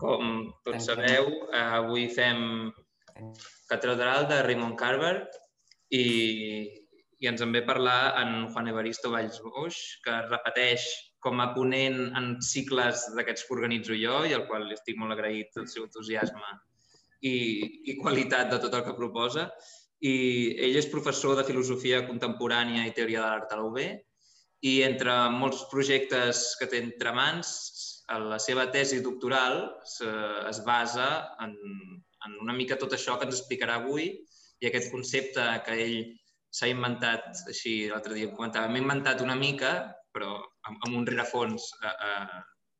Com tots sabeu, eh, avui fem catedral de Raymond Carver i, i ens en ve parlar en Juan Evaristo Valls Boix, que repeteix com a ponent en cicles d'aquests que organitzo jo i al qual estic molt agraït del seu entusiasme i, i qualitat de tot el que proposa. I ell és professor de Filosofia Contemporània i Teoria de l'Art a la UB i entre molts projectes que té entre mans, la seva tesi doctoral es basa en, en una mica tot això que ens explicarà avui i aquest concepte que ell s'ha inventat, així l'altre dia comentava, m'he inventat una mica, però amb, amb un rerefons eh, eh,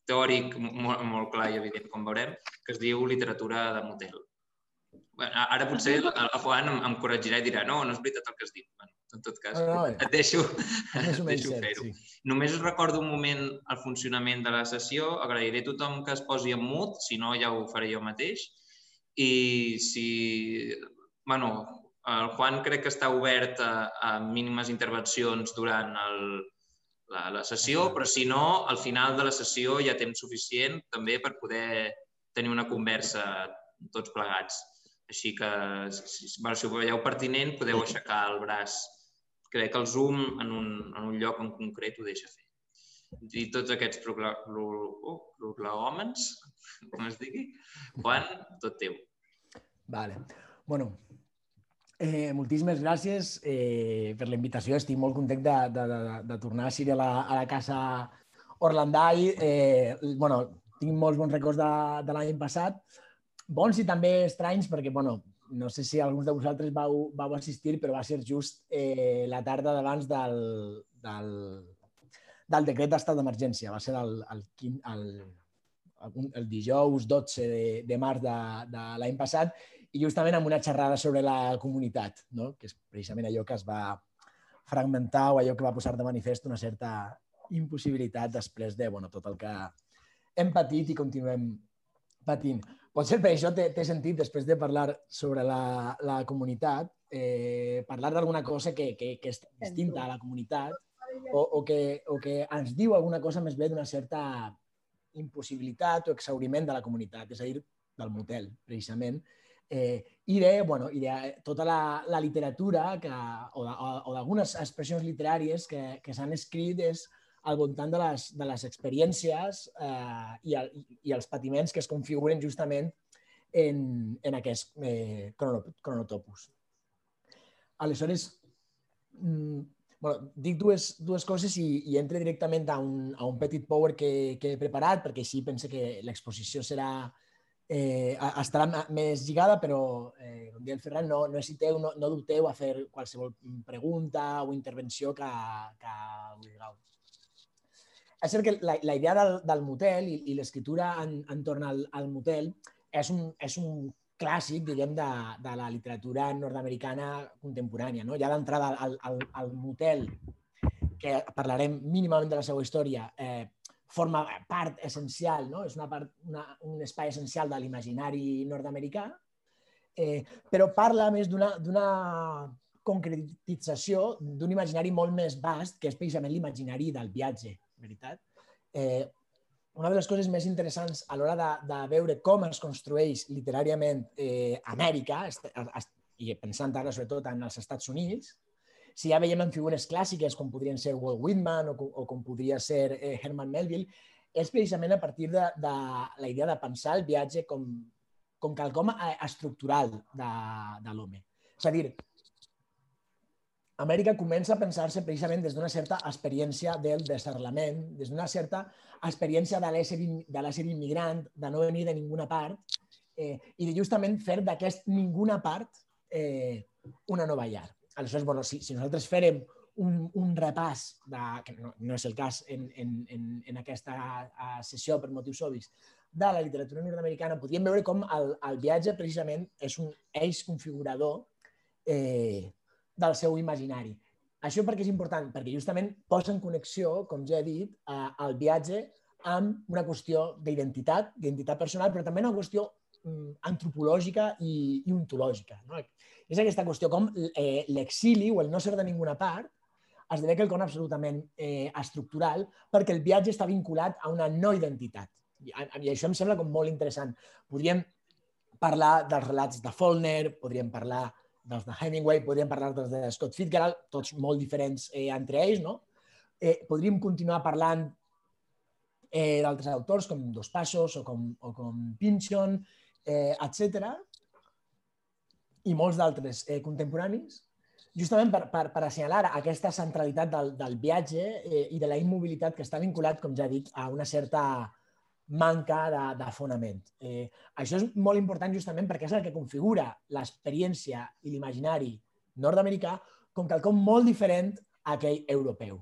teòric molt, molt clar i evident, com veurem, que es diu literatura de motel. Bueno, ara potser el, el Juan em, em corregirà i dirà no, no és veritat el que has dit. Bueno, en tot cas, no, no, et deixo, et deixo fer-ho. Sí. Només recordo un moment el funcionament de la sessió. Agrairé a tothom que es posi en mut, si no ja ho faré jo mateix. I si... Bueno, el Juan crec que està obert a, a mínimes intervencions durant el, la, la sessió, però si no, al final de la sessió hi ha temps suficient també per poder tenir una conversa tots plegats. Així que, si, bueno, si ho veieu pertinent, podeu aixecar el braç. Crec que el Zoom en un, en un lloc en concret ho deixa fer. I tots aquests proclàmens, com es digui, Juan, tot teu. Vale. Bueno, Eh, moltíssimes gràcies eh, per la invitació. Estic molt content de, de, de, de tornar a a la, a la casa Orlandai. Eh, bueno, tinc molts bons records de, de l'any passat, bons i també estranys, perquè bueno, no sé si alguns de vosaltres vau, vau assistir, però va ser just eh, la tarda d'abans del, del, del decret d'estat d'emergència. Va ser el, el, el, el, el dijous 12 de, de març de, de l'any passat i justament amb una xerrada sobre la comunitat, no? que és precisament allò que es va fragmentar o allò que va posar de manifest una certa impossibilitat després de bueno, tot el que hem patit i continuem patint. Potser per això té, té sentit, després de parlar sobre la, la comunitat, eh, parlar d'alguna cosa que, que, que és distinta a la comunitat o, o, que, o que ens diu alguna cosa més bé d'una certa impossibilitat o exauriment de la comunitat, és a dir, del motel, precisament, eh, i de, bueno, i de tota la, la literatura que, o, o d'algunes expressions literàries que, que s'han escrit és al voltant de les, de les experiències eh, i, el, i els patiments que es configuren justament en, en aquest eh, cronotopus. Aleshores, mm, bueno, dic dues, dues coses i, i entre directament a un, a un petit power que, que he preparat, perquè així pense que l'exposició serà, eh, estarà més lligada, però, eh, com deia el Ferran, no, no hesiteu, no, no dubteu a fer qualsevol pregunta o intervenció que, que vulgueu. És cert que la, la idea del, del motel i, i l'escriptura en, entorn al, al motel és un, és un clàssic, diguem, de, de la literatura nord-americana contemporània. No? Ja d'entrada al, al, al motel, que parlarem mínimament de la seva història, eh, forma part essencial, no? és una part, una, un espai essencial de l'imaginari nord-americà, eh, però parla més d'una concretització d'un imaginari molt més vast, que és precisament l'imaginari del viatge, veritat? Eh, una de les coses més interessants a l'hora de, de veure com es construeix literàriament eh, Amèrica, i pensant ara sobretot en els Estats Units, si ja veiem en figures clàssiques com podrien ser Walt Whitman o, o com podria ser eh, Herman Melville, és precisament a partir de, de la idea de pensar el viatge com, com quelcom eh, estructural de, de l'home. És a dir, Amèrica comença a pensar-se precisament des d'una certa experiència del desarrelament, des d'una certa experiència de l'ésser immigrant, de no venir de ninguna part, eh, i de justament fer d'aquest ninguna part eh, una nova llar. Aleshores, bueno, si, si nosaltres farem un, un repàs, de, que no, no és el cas en, en, en, en aquesta uh, sessió per motius obvis, de la literatura nord-americana, podríem veure com el, el viatge precisament és un eix configurador eh, del seu imaginari. Això perquè és important? Perquè justament posa en connexió, com ja he dit, eh, el viatge amb una qüestió d'identitat, d'identitat personal, però també una qüestió mm, antropològica i, i ontològica. No? És aquesta qüestió com eh, l'exili o el no ser de ninguna part esdevé quelcom absolutament eh, estructural perquè el viatge està vinculat a una no identitat I, I això em sembla com molt interessant. Podríem parlar dels relats de Faulkner, podríem parlar dels de Hemingway, podríem parlar dels de Scott Fitzgerald, tots molt diferents eh, entre ells, no? Eh, podríem continuar parlant eh, d'altres autors com Dos Passos o com, o com Pynchon, eh, etc. I molts d'altres eh, contemporanis justament per, per, per assenyalar aquesta centralitat del, del viatge eh, i de la immobilitat que està vinculat, com ja dit, a una certa manca de, de fonament. Eh, això és molt important justament perquè és el que configura l'experiència i l'imaginari nord-americà com quelcom molt diferent a aquell europeu,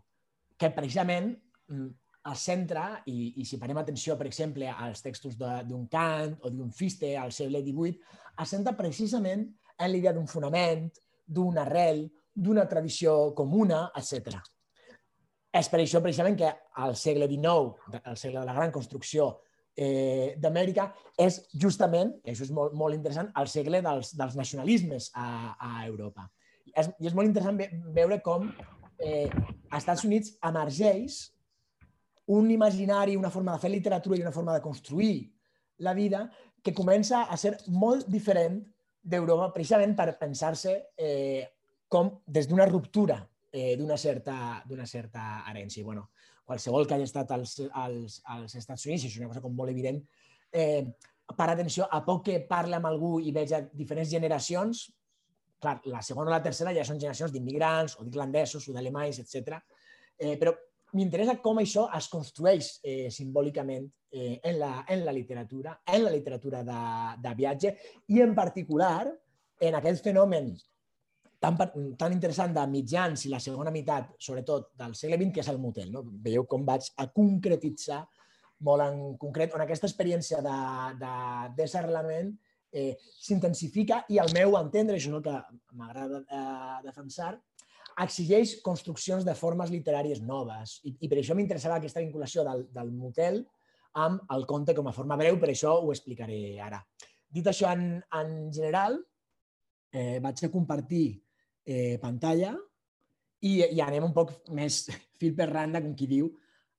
que precisament mm, es centra, i, i si parem atenció, per exemple, als textos d'un Kant o d'un Fichte al segle XVIII, es centra precisament en l'idea d'un fonament, d'una arrel, d'una tradició comuna, etc. És per això precisament que al segle XIX, al segle de la gran construcció eh, d'Amèrica, és justament, i això és molt, molt interessant, el segle dels, dels nacionalismes a, a Europa. És, I és molt interessant ve, veure com eh, als Estats Units emergeix un imaginari, una forma de fer literatura i una forma de construir la vida que comença a ser molt diferent d'Europa precisament per pensar-se eh, com des d'una ruptura eh, d'una certa, certa herència. Bueno, qualsevol que hagi estat als, als, als Estats Units, és una cosa com molt evident, eh, per atenció, a poc que parla amb algú i veja diferents generacions, clar, la segona o la tercera ja són generacions d'immigrants o d'irlandesos o d'alemanys, etc. Eh, però m'interessa com això es construeix eh, simbòlicament eh, en, la, en la literatura, en la literatura de, de viatge i en particular en aquest fenomen tan, tan interessant de mitjans i la segona meitat, sobretot del segle XX, que és el motel. No? Veieu com vaig a concretitzar molt en concret, on aquesta experiència de, de desarrelament eh, s'intensifica i al meu entendre, això és el que m'agrada eh, defensar, exigeix construccions de formes literàries noves. I, i per això m'interessava aquesta vinculació del, del motel amb el conte com a forma breu, per això ho explicaré ara. Dit això en, en general, eh, vaig a compartir eh, pantalla i, i anem un poc més fil per randa, com qui diu,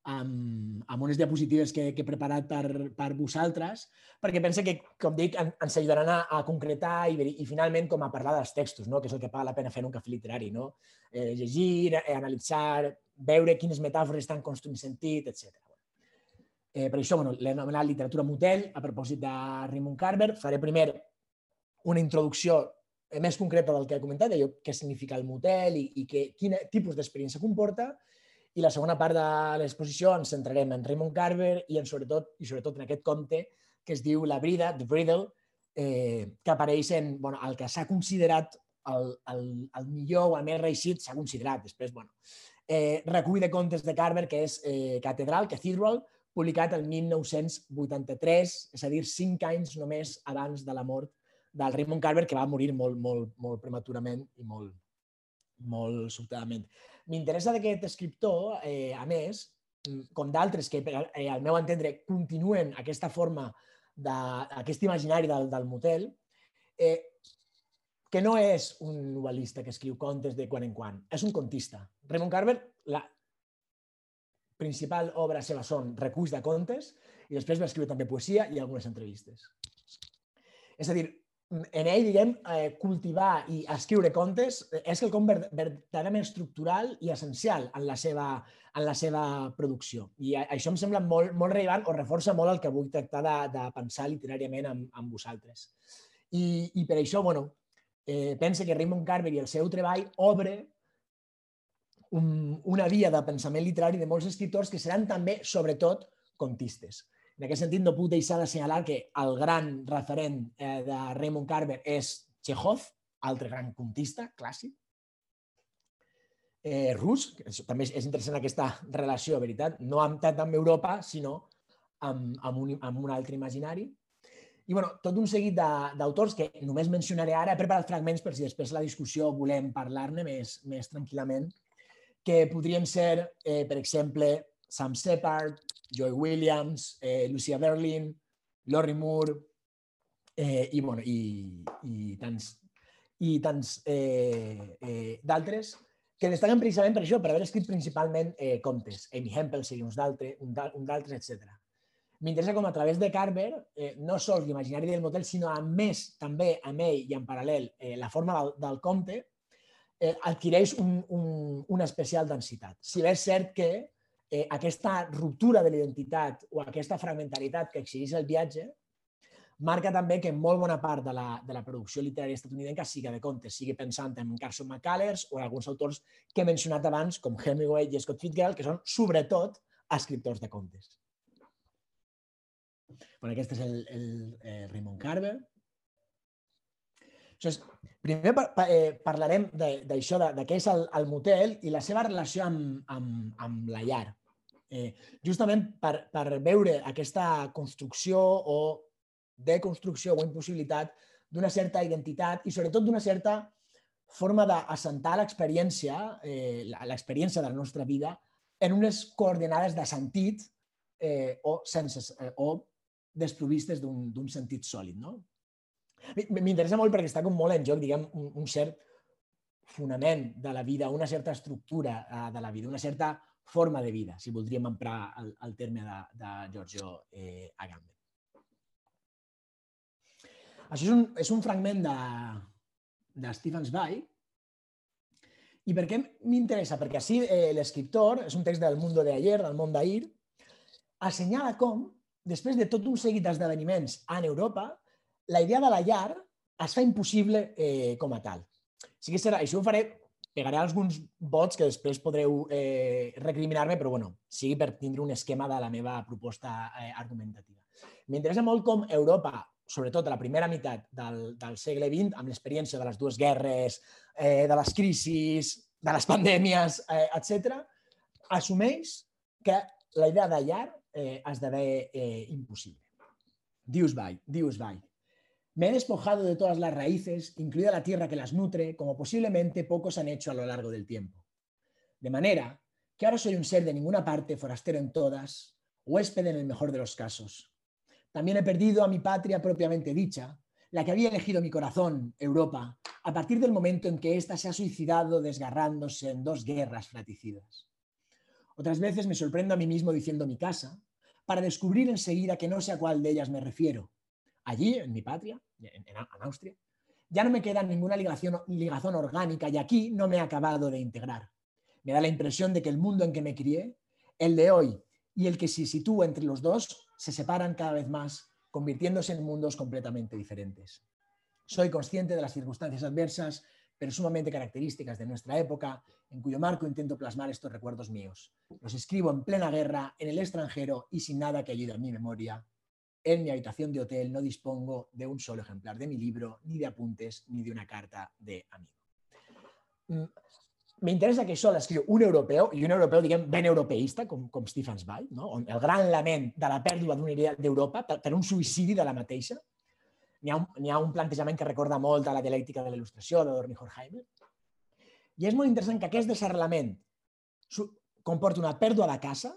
amb, amb unes diapositives que, que he preparat per, per vosaltres, perquè pense que, com dic, en, ens ajudaran a, a concretar i, i finalment com a parlar dels textos, no? que és el que paga la pena fer en un cafè literari. No? Eh, llegir, eh, analitzar, veure quines metàfores estan construint sentit, etc. Eh, per això, bueno, l'he anomenat literatura motel, a propòsit de Raymond Carver. Faré primer una introducció més concreta del que he comentat, de què significa el motel i, i que, quin tipus d'experiència comporta, i la segona part de l'exposició ens centrarem en Raymond Carver i en sobretot, i sobretot en aquest conte que es diu La brida, The Bridle, eh, que apareix en bueno, el que s'ha considerat el, el, el millor o el més reeixit, s'ha considerat després, bueno, eh, recull de contes de Carver, que és eh, Catedral, Cathedral, publicat el 1983, és a dir, cinc anys només abans de la mort del Raymond Carver, que va morir molt, molt, molt prematurament i molt, molt sobtadament. M'interessa d'aquest escriptor, eh, a més, com d'altres que, eh, al meu entendre, continuen aquesta forma, d'aquest imaginari del, del motel, eh, que no és un novel·lista que escriu contes de quan en quan, és un contista. Raymond Carver, la principal obra seva són reculls de contes i després va escriure també poesia i algunes entrevistes. És a dir, en ell, diguem, eh, cultivar i escriure contes eh, és quelcom verdaderament estructural i essencial en la seva, en la seva producció. I això em sembla molt, molt rellevant o reforça molt el que vull tractar de, de pensar literàriament amb, amb vosaltres. I, I per això, bueno, eh, pense que Raymond Carver i el seu treball obre un, una via de pensament literari de molts escriptors que seran també, sobretot, contistes. En aquest sentit, no puc deixar d'assenyalar que el gran referent eh, de Raymond Carver és Chekhov, altre gran contista clàssic, eh, rus, també és interessant aquesta relació, veritat, no amb, tant amb Europa, sinó amb, amb, un, amb un altre imaginari. I bueno, tot un seguit d'autors que només mencionaré ara, he preparat fragments per si després la discussió volem parlar-ne més, més tranquil·lament, que podrien ser, eh, per exemple, Sam Shepard, Joy Williams, eh, Lucia Berlin, Lori Moore eh, i, bueno, i, i tants, i tants eh, eh, d'altres que destaquen precisament per això, per haver escrit principalment eh, contes. Amy Hempel seria un d'altres, un d'altres, etc. m'interessa com a través de Carver, eh, no sols l'imaginari del motel, sinó a més també amb ell i en paral·lel eh, la forma del, del conte, eh, adquireix un, un, una especial densitat. Si bé és cert que eh, aquesta ruptura de l'identitat o aquesta fragmentaritat que exigeix el viatge marca també que molt bona part de la, de la producció literària estatunidenca sigui de contes, sigui pensant en Carson McCullers o en alguns autors que he mencionat abans, com Hemingway i Scott Fitzgerald, que són sobretot escriptors de contes. Bueno, aquest és el, el eh, Raymond Carver. Llavors, primer pa, pa, eh, parlarem d'això, de, de què és el, el motel i la seva relació amb, amb, amb la llar. Eh, justament per, per veure aquesta construcció o deconstrucció o impossibilitat d'una certa identitat i sobretot d'una certa forma d'assentar l'experiència, eh, l'experiència de la nostra vida en unes coordenades de sentit eh, o, sense, eh, o desprovistes d'un sentit sòlid. No? M'interessa molt perquè està com molt en joc, diguem, un, un cert fonament de la vida, una certa estructura eh, de la vida, una certa forma de vida, si voldríem emprar el, el terme de, de Giorgio eh, Agamben. Això és un, és un fragment de, de Stephen Zweig. I per què m'interessa? Perquè així eh, l'escriptor, és un text del Mundo de ayer, del món d'ahir, assenyala com, després de tot un seguit d'esdeveniments en Europa, la idea de la llar es fa impossible eh, com a tal. Sí que serà, això ho faré, pegaré alguns vots que després podreu eh, recriminar-me, però bueno, sigui per tindre un esquema de la meva proposta eh, argumentativa. M'interessa molt com Europa sobretot a la primera meitat del, del segle XX, amb l'experiència de les dues guerres, eh, de les crisis, de les pandèmies, eh, etc., assumeix que la idea de llar eh, esdevé eh, impossible. Dius vai, dius vai. Me he despojado de todas las raíces, incluida la tierra que las nutre, como posiblemente pocos han hecho a lo largo del tiempo. De manera que ahora soy un ser de ninguna parte, forastero en todas, huésped en el mejor de los casos, también he perdido a mi patria propiamente dicha, la que había elegido mi corazón, Europa, a partir del momento en que ésta se ha suicidado desgarrándose en dos guerras fraticidas. Otras veces me sorprendo a mí mismo diciendo mi casa, para descubrir enseguida que no sé a cuál de ellas me refiero. Allí, en mi patria, en, Austria, ya no me queda ninguna ligación, ligazón orgánica y aquí no me he acabado de integrar. Me da la impresión de que el mundo en que me crié, el de hoy y el que se sitúa entre los dos, se separan cada vez más, convirtiéndose en mundos completamente diferentes. Soy consciente de las circunstancias adversas, pero sumamente características de nuestra época, en cuyo marco intento plasmar estos recuerdos míos. Los escribo en plena guerra, en el extranjero y sin nada que ayude a mi memoria. En mi habitación de hotel no dispongo de un solo ejemplar de mi libro, ni de apuntes, ni de una carta de amigo. Mm, m'interessa que això l'escriu un europeu, i un europeu, diguem, ben europeista, com, com Stephen Zweig, no? el gran lament de la pèrdua d'una idea d'Europa per, per un suïcidi de la mateixa. N'hi ha, un, ha un plantejament que recorda molt a la dialèctica de l'il·lustració de Dorni Horkheimer. I és molt interessant que aquest desarrelament comporta una pèrdua de casa,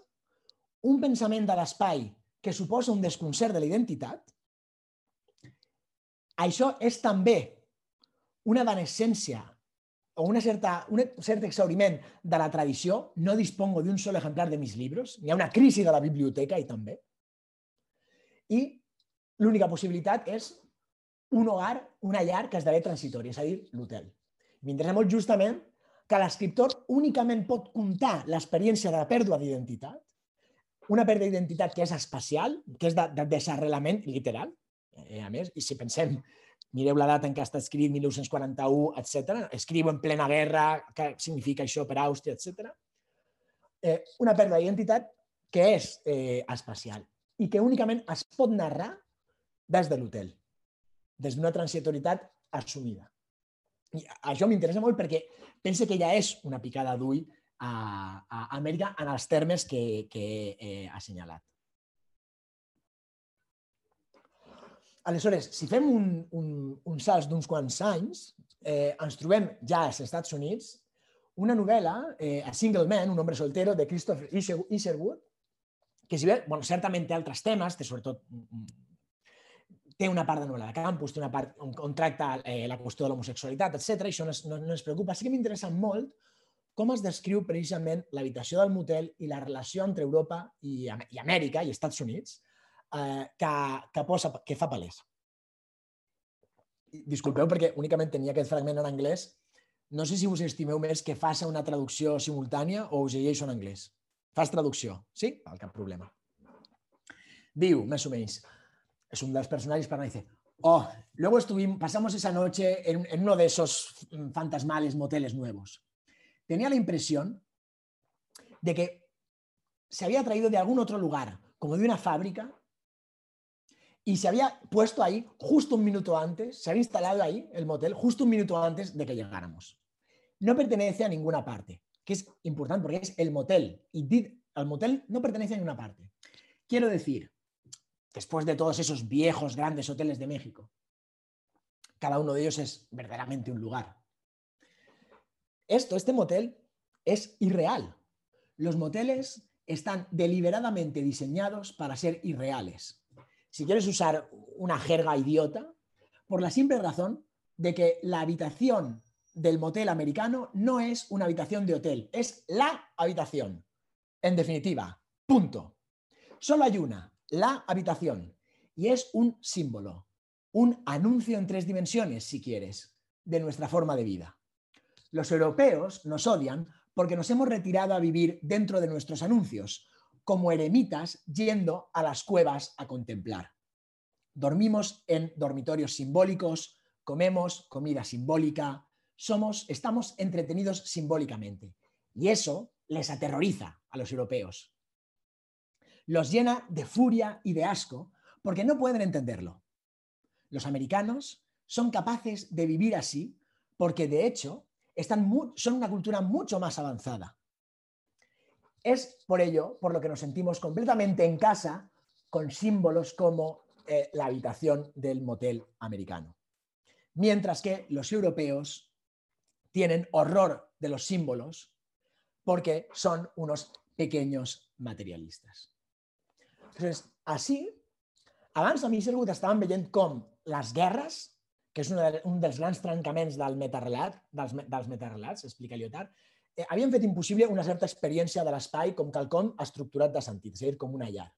un pensament de l'espai que suposa un desconcert de l'identitat. Això és també una evanescència o una certa, un cert exauriment de la tradició, no dispongo de un solo ejemplar de mis libros, hi ha una crisi de la biblioteca i també. I l'única possibilitat és un hogar, una llar que esdevé transitori, és a dir, l'hotel. M'interessa molt justament que l'escriptor únicament pot comptar l'experiència de la pèrdua d'identitat, una pèrdua d'identitat que és espacial, que és de, de desarrelament literal, eh, a més, i si pensem mireu la data en què està escrit, 1941, etc. Escriu en plena guerra, què significa això per Àustria, etc. Eh, una pèrdua d'identitat que és eh, espacial i que únicament es pot narrar des de l'hotel, des d'una transitoritat assumida. I això m'interessa molt perquè pense que ja és una picada d'ull a, a Amèrica en els termes que, que he assenyalat. Aleshores, si fem un, un, un salt d'uns quants anys, eh, ens trobem ja als Estats Units una novel·la, eh, A Single Man, un hombre soltero, de Christopher Isherwood, que si bé, bueno, certament té altres temes, té sobretot té una part de novel·la de campus, té una part on, on tracta eh, la qüestió de l'homosexualitat, etc. i això no, no, no ens preocupa. Sí que m'interessa molt com es descriu precisament l'habitació del motel i la relació entre Europa i, i Amèrica i Estats Units eh, que, que, posa, que fa palès. Disculpeu perquè únicament tenia aquest fragment en anglès. No sé si us estimeu més que faça una traducció simultània o us llegeixo en anglès. Fas traducció, sí? Val, cap problema. Diu, més o menys, és un dels personatges, però dice, oh, luego estuvimos, pasamos esa noche en, en uno de esos fantasmales moteles nuevos. Tenía la impresión de que se había traído de algún otro lugar, como de una fábrica, y se había puesto ahí justo un minuto antes, se había instalado ahí el motel justo un minuto antes de que llegáramos. No pertenece a ninguna parte, que es importante porque es el motel, y el motel no pertenece a ninguna parte. Quiero decir, después de todos esos viejos grandes hoteles de México, cada uno de ellos es verdaderamente un lugar. Esto, este motel, es irreal. Los moteles están deliberadamente diseñados para ser irreales. Si quieres usar una jerga idiota, por la simple razón de que la habitación del motel americano no es una habitación de hotel, es la habitación. En definitiva, punto. Solo hay una, la habitación, y es un símbolo, un anuncio en tres dimensiones, si quieres, de nuestra forma de vida. Los europeos nos odian porque nos hemos retirado a vivir dentro de nuestros anuncios, como eremitas yendo a las cuevas a contemplar. Dormimos en dormitorios simbólicos, comemos comida simbólica, somos, estamos entretenidos simbólicamente. Y eso les aterroriza a los europeos. Los llena de furia y de asco porque no pueden entenderlo. Los americanos son capaces de vivir así porque de hecho son una cultura mucho más avanzada. Es por ello por lo que nos sentimos completamente en casa con símbolos como eh, la habitación del motel americano. Mientras que los europeos tienen horror de los símbolos porque son unos pequeños materialistas. Entonces, así, abans a mi Sergut estaven veient com les guerres que és una, un dels grans trencaments del metarelat, dels, dels metarelats, explica Lyotard, eh, havien fet impossible una certa experiència de l'espai com quelcom estructurat de sentit, és a dir, com una llar.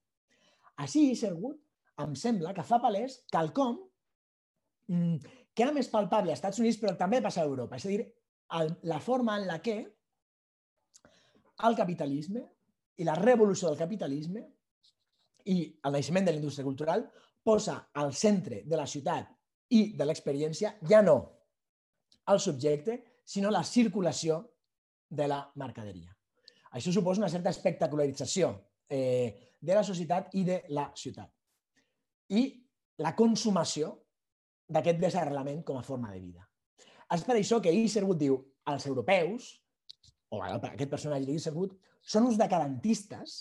Així, Sergut, em sembla que fa palès quelcom mm, que era més palpable als Estats Units, però també passa a Europa. És a dir, el, la forma en la que el capitalisme i la revolució del capitalisme i el naixement de la indústria cultural posa al centre de la ciutat i de l'experiència ja no el subjecte, sinó la circulació de la mercaderia. Això suposa una certa espectacularització eh, de la societat i de la ciutat. I la consumació d'aquest desarrelament com a forma de vida. És per això que Isherwood diu als europeus, o aquest personatge d'Isherwood, són uns decadentistes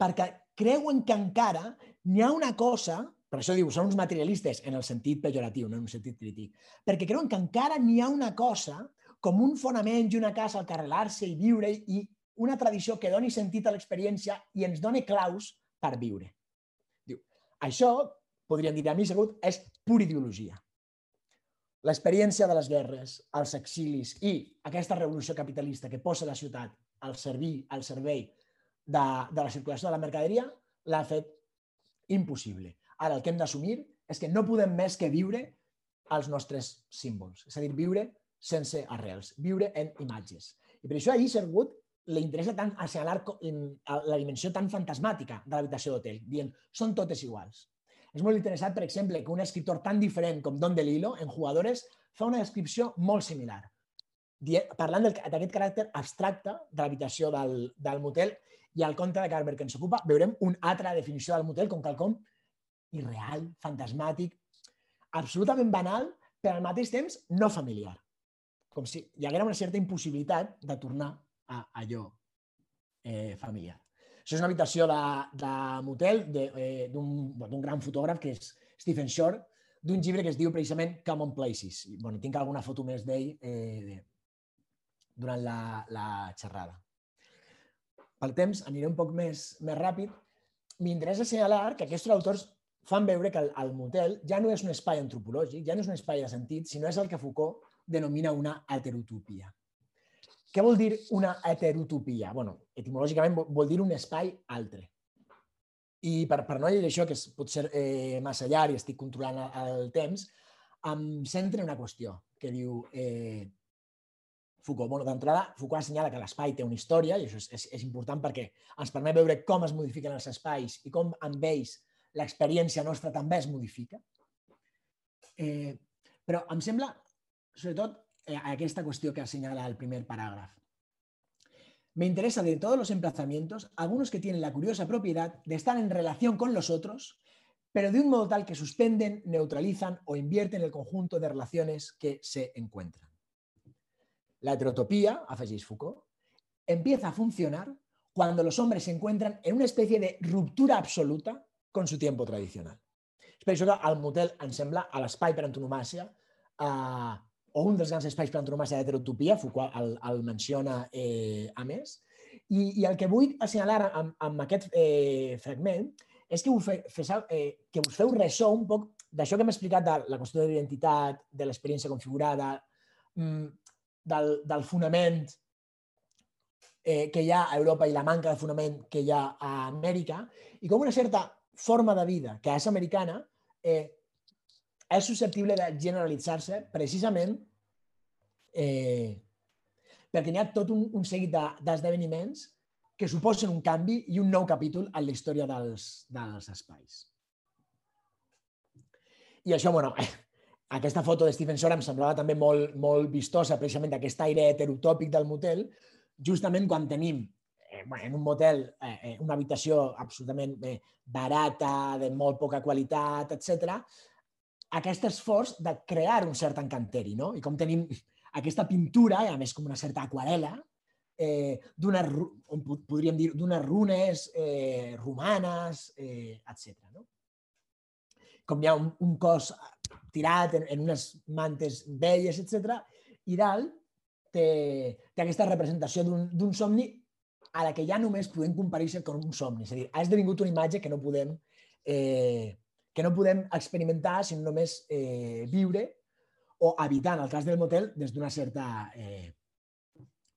perquè creuen que encara n'hi ha una cosa per això diu, són uns materialistes en el sentit pejoratiu, no en un sentit crític. Perquè creuen que encara n'hi ha una cosa com un fonament i una casa al que arrelar-se i viure i una tradició que doni sentit a l'experiència i ens doni claus per viure. Diu, això, podríem dir a mi segut, és pura ideologia. L'experiència de les guerres, els exilis i aquesta revolució capitalista que posa la ciutat al servir, al servei de, de la circulació de la mercaderia l'ha fet impossible. Ara el que hem d'assumir és que no podem més que viure els nostres símbols, és a dir, viure sense arrels, viure en imatges. I per això a Isherwood li interessa tant assenyalar la dimensió tan fantasmàtica de l'habitació d'hotel, dient, són totes iguals. És molt interessant, per exemple, que un escriptor tan diferent com Don DeLillo, en Jugadores, fa una descripció molt similar, parlant d'aquest caràcter abstracte de l'habitació del, del motel i al conte de Carver que ens ocupa, veurem una altra definició del motel com quelcom irreal, fantasmàtic, absolutament banal, però al mateix temps no familiar. Com si hi haguera una certa impossibilitat de tornar a allò eh, familiar. Això és una habitació de, de motel eh, d'un gran fotògraf que és Stephen Shore, d'un llibre que es diu precisament Common Places. I, bueno, tinc alguna foto més d'ell eh, durant la, la xerrada. Pel temps aniré un poc més, més ràpid. M'interessa assenyalar que aquests autors fan veure que el, el motel ja no és un espai antropològic, ja no és un espai de sentit, sinó és el que Foucault denomina una heterotopia. Què vol dir una heterotopia? bueno, etimològicament vol dir un espai altre. I per, per no llegir això, que és potser eh, massa llarg i estic controlant el temps, em centra en una qüestió que diu eh, Foucault. Bueno, D'entrada, Foucault assenyala que l'espai té una història i això és, és, és important perquè ens permet veure com es modifiquen els espais i com amb ells l'experiència nostra també es modifica. Eh, però em sembla, sobretot, eh, aquesta qüestió que assenyala el primer paràgraf. Me interesa de todos los emplazamientos algunos que tienen la curiosa propiedad de estar en relación con los otros, pero de un modo tal que suspenden, neutralizan o invierten el conjunto de relaciones que se encuentran. La heterotopía, afegeix Foucault, empieza a funcionar cuando los hombres se encuentran en una especie de ruptura absoluta con su tiempo tradicional. És per això que el motel ens sembla a l'espai per antonomàcia eh, o un dels grans espais per antonomàcia d'heterotopia, Foucault el, el menciona eh, a més. I, I el que vull assenyalar amb, amb aquest eh, fragment és que, fe, fe, eh, que us feu ressò un poc d'això que hem explicat de la qüestió de l'identitat, de l'experiència configurada, mm, del, del fonament eh, que hi ha a Europa i la manca de fonament que hi ha a Amèrica, i com una certa forma de vida que és americana eh, és susceptible de generalitzar-se precisament eh, perquè n'hi ha tot un, un seguit d'esdeveniments que suposen un canvi i un nou capítol en la història dels, dels espais. I això, bueno, aquesta foto de Stephen Shore em semblava també molt, molt vistosa, precisament d'aquest aire heterotòpic del motel, justament quan tenim bueno, en un motel eh, eh una habitació absolutament eh, barata, de molt poca qualitat, etc aquest esforç de crear un cert encanteri, no? I com tenim aquesta pintura, a més com una certa aquarela, eh, d'una, podríem dir, d'unes runes eh, romanes, eh, etc. No? Com hi ha un, un cos tirat en, en unes mantes velles, etc. I dalt té, té aquesta representació d'un somni a la que ja només podem comparar-se com un somni. És a dir, ha esdevingut una imatge que no podem eh, que no podem experimentar, sinó només eh, viure o habitar, en el cas del motel, des d'una certa eh,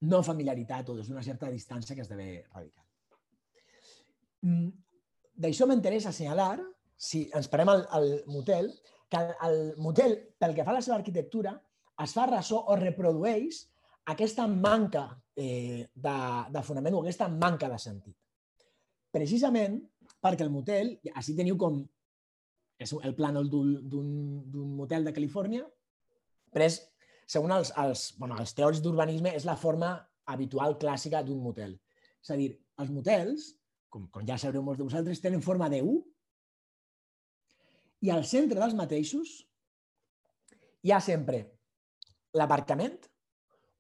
no familiaritat o des d'una certa distància que esdevé radical. Mm, D'això m'interessa assenyalar, si ens parem al, al motel, que el, el motel, pel que fa a la seva arquitectura, es fa ressò o reprodueix aquesta manca eh, de, de fonament o aquesta manca de sentit. Precisament perquè el motel, així teniu com és el plànol d'un motel de Califòrnia, però és, segons els, els, bueno, els teòrics d'urbanisme, és la forma habitual clàssica d'un motel. És a dir, els motels, com, com ja sabreu molts de vosaltres, tenen forma de U i al centre dels mateixos hi ha sempre l'aparcament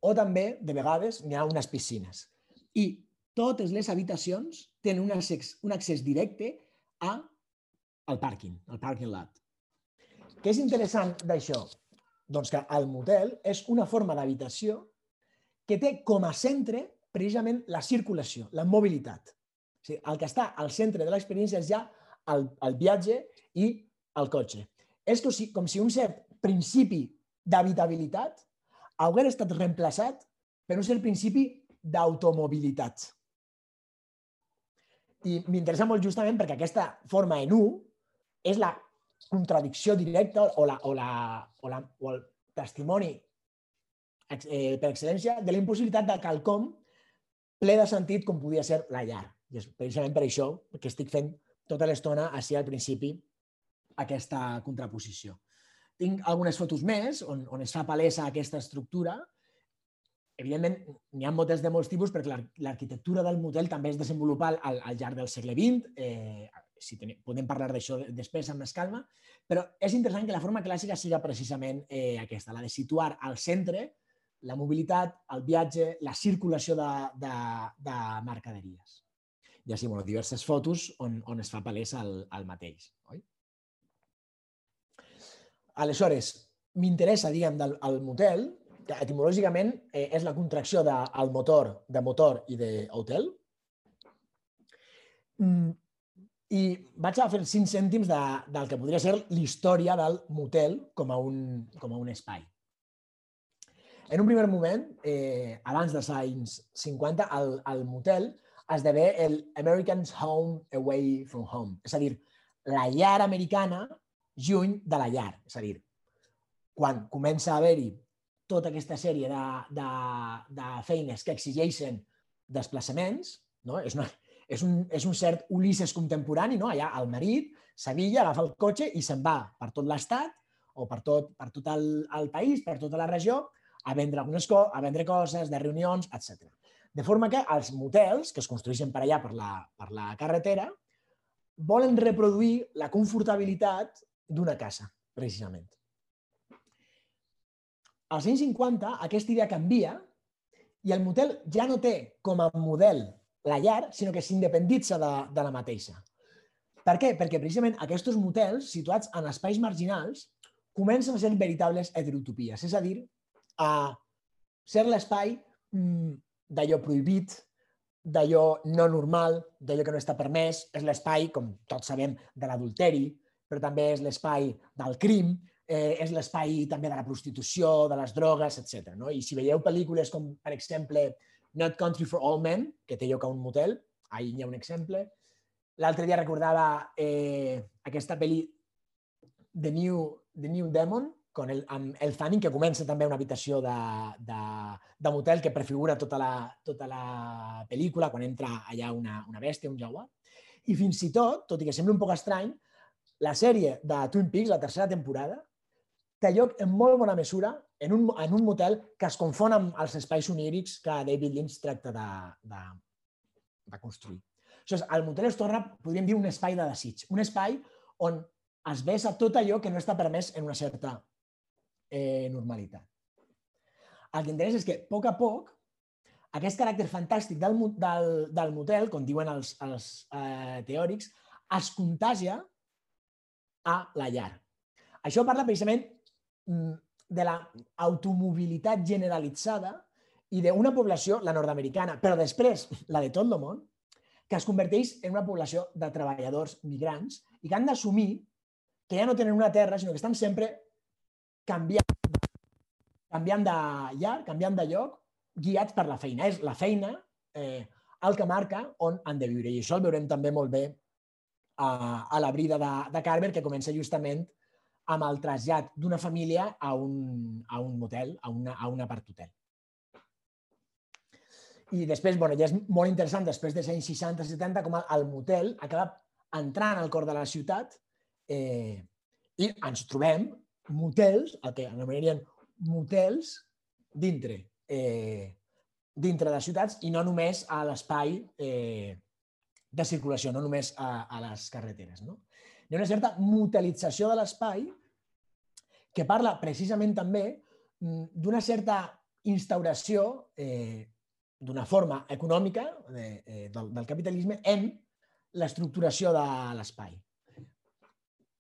o també, de vegades, n'hi ha unes piscines. I totes les habitacions tenen un accés, un accés directe a al pàrquing, al parking lot. Què és interessant d'això? Doncs que el motel és una forma d'habitació que té com a centre precisament la circulació, la mobilitat. O sigui, el que està al centre de l'experiència és ja el, el viatge i el cotxe. És com si, com si un cert principi d'habitabilitat hagués estat reemplaçat per un cert principi d'automobilitat. I m'interessa molt justament perquè aquesta forma en U és la contradicció directa o, la, o, la, o, la, o el testimoni eh, per excel·lència de la impossibilitat de quelcom ple de sentit com podia ser la llar. I és precisament per això que estic fent tota l'estona així al principi aquesta contraposició. Tinc algunes fotos més on, on es fa palesa aquesta estructura. Evidentment, n'hi ha models de molts tipus perquè l'arquitectura del motel també es desenvolupa al, al llarg del segle XX. Eh, si tenim, podem parlar d'això després amb més calma, però és interessant que la forma clàssica siga precisament eh, aquesta, la de situar al centre la mobilitat, el viatge, la circulació de, de, de mercaderies. I així, bueno, diverses fotos on, on es fa palès el, el mateix. Oi? Aleshores, m'interessa, diguem, del el motel, que etimològicament eh, és la contracció del de, motor, de motor i d'hotel. Mm, i vaig a fer cinc cèntims de, del que podria ser l'història del motel com a un, com a un espai. En un primer moment, eh, abans dels anys 50, el, el motel esdevé el American's Home Away from Home, és a dir, la llar americana lluny de la llar. És a dir, quan comença a haver-hi tota aquesta sèrie de, de, de feines que exigeixen desplaçaments, no? és, una, és, un, és un cert Ulisses contemporani, no? allà el marit Sevilla agafa el cotxe i se'n va per tot l'estat o per tot, per tot el, el país, per tota la regió, a vendre, algunes co a vendre coses, de reunions, etc. De forma que els motels, que es construeixen per allà per la, per la carretera, volen reproduir la confortabilitat d'una casa, precisament. Als anys 50, aquesta idea canvia i el motel ja no té com a model la llar, sinó que s'independitza de, de la mateixa. Per què? Perquè precisament aquests motels, situats en espais marginals, comencen a ser veritables heterotopies, és a dir, a ser l'espai mm, d'allò prohibit, d'allò no normal, d'allò que no està permès, és l'espai, com tots sabem, de l'adulteri, però també és l'espai del crim, eh, és l'espai també de la prostitució, de les drogues, etc. No? I si veieu pel·lícules com, per exemple, Not Country for All Men, que té lloc a un motel, ahí hi ha un exemple. L'altre dia recordava eh, aquesta pel·li The New, The New Demon, con el, amb el Fanning, que comença també una habitació de, de, de motel que prefigura tota la, tota la pel·lícula, quan entra allà una, una bèstia, un jaguar. I fins i tot, tot i que sembla un poc estrany, la sèrie de Twin Peaks, la tercera temporada, té lloc en molt bona mesura en un, en un motel que es confon amb els espais onírics que David Lynch tracta de, de, de construir. És, el motel es torna, podríem dir, un espai de desig, un espai on es vessa tot allò que no està permès en una certa eh, normalitat. El que interessa és que, a poc a poc, aquest caràcter fantàstic del, del, del motel, com diuen els, els eh, teòrics, es contagia a la llar. Això parla precisament Mm, de l'automobilitat generalitzada i d'una població, la nord-americana, però després la de tot el món, que es converteix en una població de treballadors migrants i que han d'assumir que ja no tenen una terra, sinó que estan sempre canviant, canviant de llar, canviant de lloc, guiats per la feina. És la feina eh, el que marca on han de viure. I això el veurem també molt bé a, a la brida de, de Carver, que comença justament amb el trasllat d'una família a un, a un motel, a una, a un apart-hotel. I després, bueno, ja és molt interessant, després dels anys 60-70, com el motel acaba entrant al cor de la ciutat eh, i ens trobem motels, el que anomenarien motels, dintre, eh, dintre de ciutats i no només a l'espai eh, de circulació, no només a, a les carreteres. No? Hi ha una certa motelització de l'espai que parla precisament també mm, d'una certa instauració eh, d'una forma econòmica de, eh, del, del capitalisme en l'estructuració de l'espai.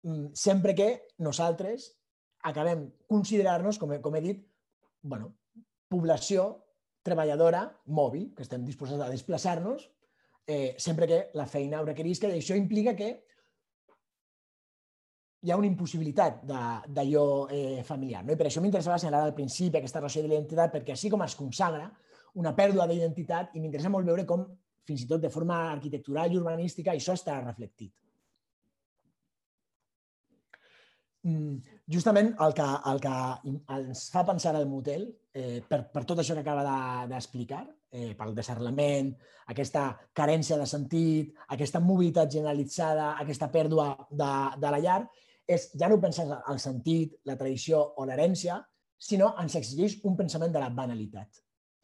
Mm, sempre que nosaltres acabem considerar-nos, com, com he dit, bueno, població treballadora mòbil, que estem disposats a desplaçar-nos eh, sempre que la feina ho requerisca i això implica que hi ha una impossibilitat d'allò eh, familiar. No? I per això m'interessava assenyalar al principi aquesta relació de l'identitat, perquè així com es consagra una pèrdua d'identitat, i m'interessa molt veure com, fins i tot de forma arquitectural i urbanística, això està reflectit. Mm, justament el que, el que ens fa pensar el motel, eh, per, per tot això que acaba d'explicar, de, eh, pel desarrelament, aquesta carència de sentit, aquesta mobilitat generalitzada, aquesta pèrdua de, de la llar, és ja no penses al sentit, la tradició o l'herència, sinó ens exigeix un pensament de la banalitat.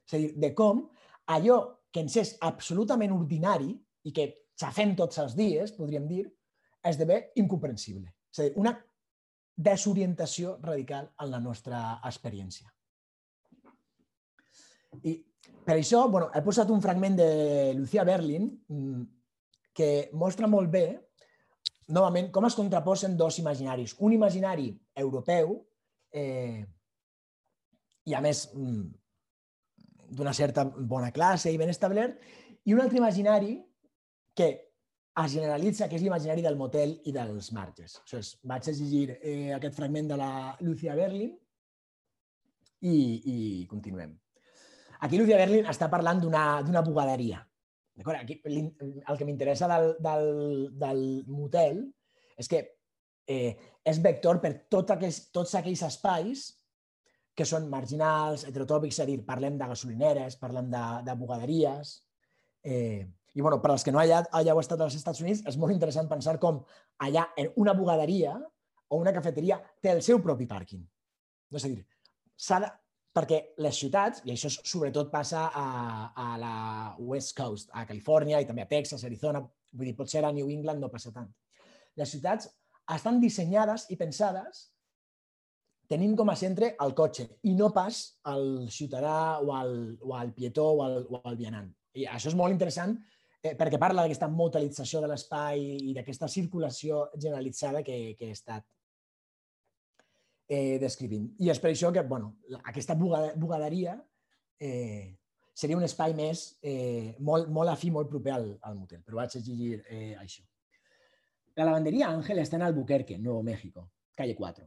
És a dir, de com allò que ens és absolutament ordinari i que xafem tots els dies, podríem dir, esdevé incomprensible. És a dir, una desorientació radical en la nostra experiència. I per això bueno, he posat un fragment de Lucia Berlin mm, que mostra molt bé novament, com es contraposen dos imaginaris. Un imaginari europeu eh, i, a més, mm, d'una certa bona classe i ben establert, i un altre imaginari que es generalitza, que és l'imaginari del motel i dels marges. És, vaig llegir eh, aquest fragment de la Lucia Berlin i, i continuem. Aquí Lucia Berlin està parlant d'una bugaderia, Aquí, el que m'interessa del, del, del motel és que eh, és vector per tot aquells, tots aquells espais que són marginals, heterotòpics, és a dir, parlem de gasolineres, parlem de, de bugaderies. Eh, I bueno, per als que no haya, hayeu estat als Estats Units, és molt interessant pensar com allà en una bugaderia o una cafeteria té el seu propi pàrquing. No és a dir, de, perquè les ciutats, i això sobretot passa a, a la West Coast, a Califòrnia i també a Texas, Arizona, vull dir, potser a New England no passa tant. Les ciutats estan dissenyades i pensades tenint com a centre el cotxe i no pas el ciutadà o el, o el pietó o el, o el vianant. I això és molt interessant perquè parla d'aquesta motelització de l'espai i d'aquesta circulació generalitzada que, que he estat eh, descrivint. I és per això que bueno, aquesta bugaderia eh, seria un espai més eh, molt, molt afí, molt proper al, al motel, però vaig llegir eh, això. La lavandería Ángel está en Albuquerque, Nuevo México, calle 4.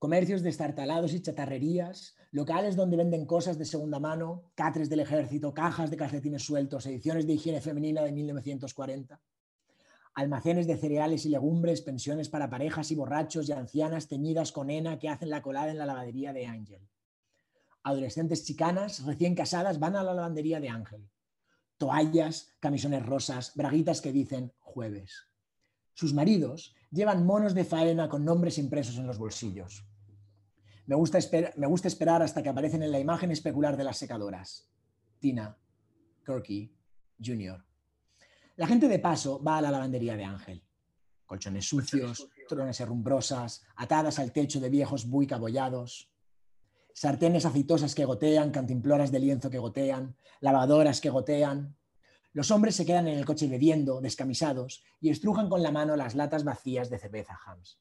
Comercios destartalados y chatarrerías, locales donde venden cosas de segunda mano, catres del ejército, cajas de calcetines sueltos, ediciones de higiene femenina de 1940, almacenes de cereales y legumbres, pensiones para parejas y borrachos y ancianas teñidas con hena que hacen la colada en la lavandería de Ángel. Adolescentes chicanas recién casadas van a la lavandería de Ángel. Toallas, camisones rosas, braguitas que dicen jueves. Sus maridos llevan monos de faena con nombres impresos en los bolsillos. Me gusta, me gusta esperar hasta que aparecen en la imagen especular de las secadoras. Tina, Kirky, Junior. La gente de paso va a la lavandería de Ángel. Colchones sucios, trones herrumbrosas, atadas al techo de viejos buic abollados, sartenes aceitosas que gotean, cantimploras de lienzo que gotean, lavadoras que gotean, los hombres se quedan en el coche bebiendo, descamisados, y estrujan con la mano las latas vacías de cerveza Hams.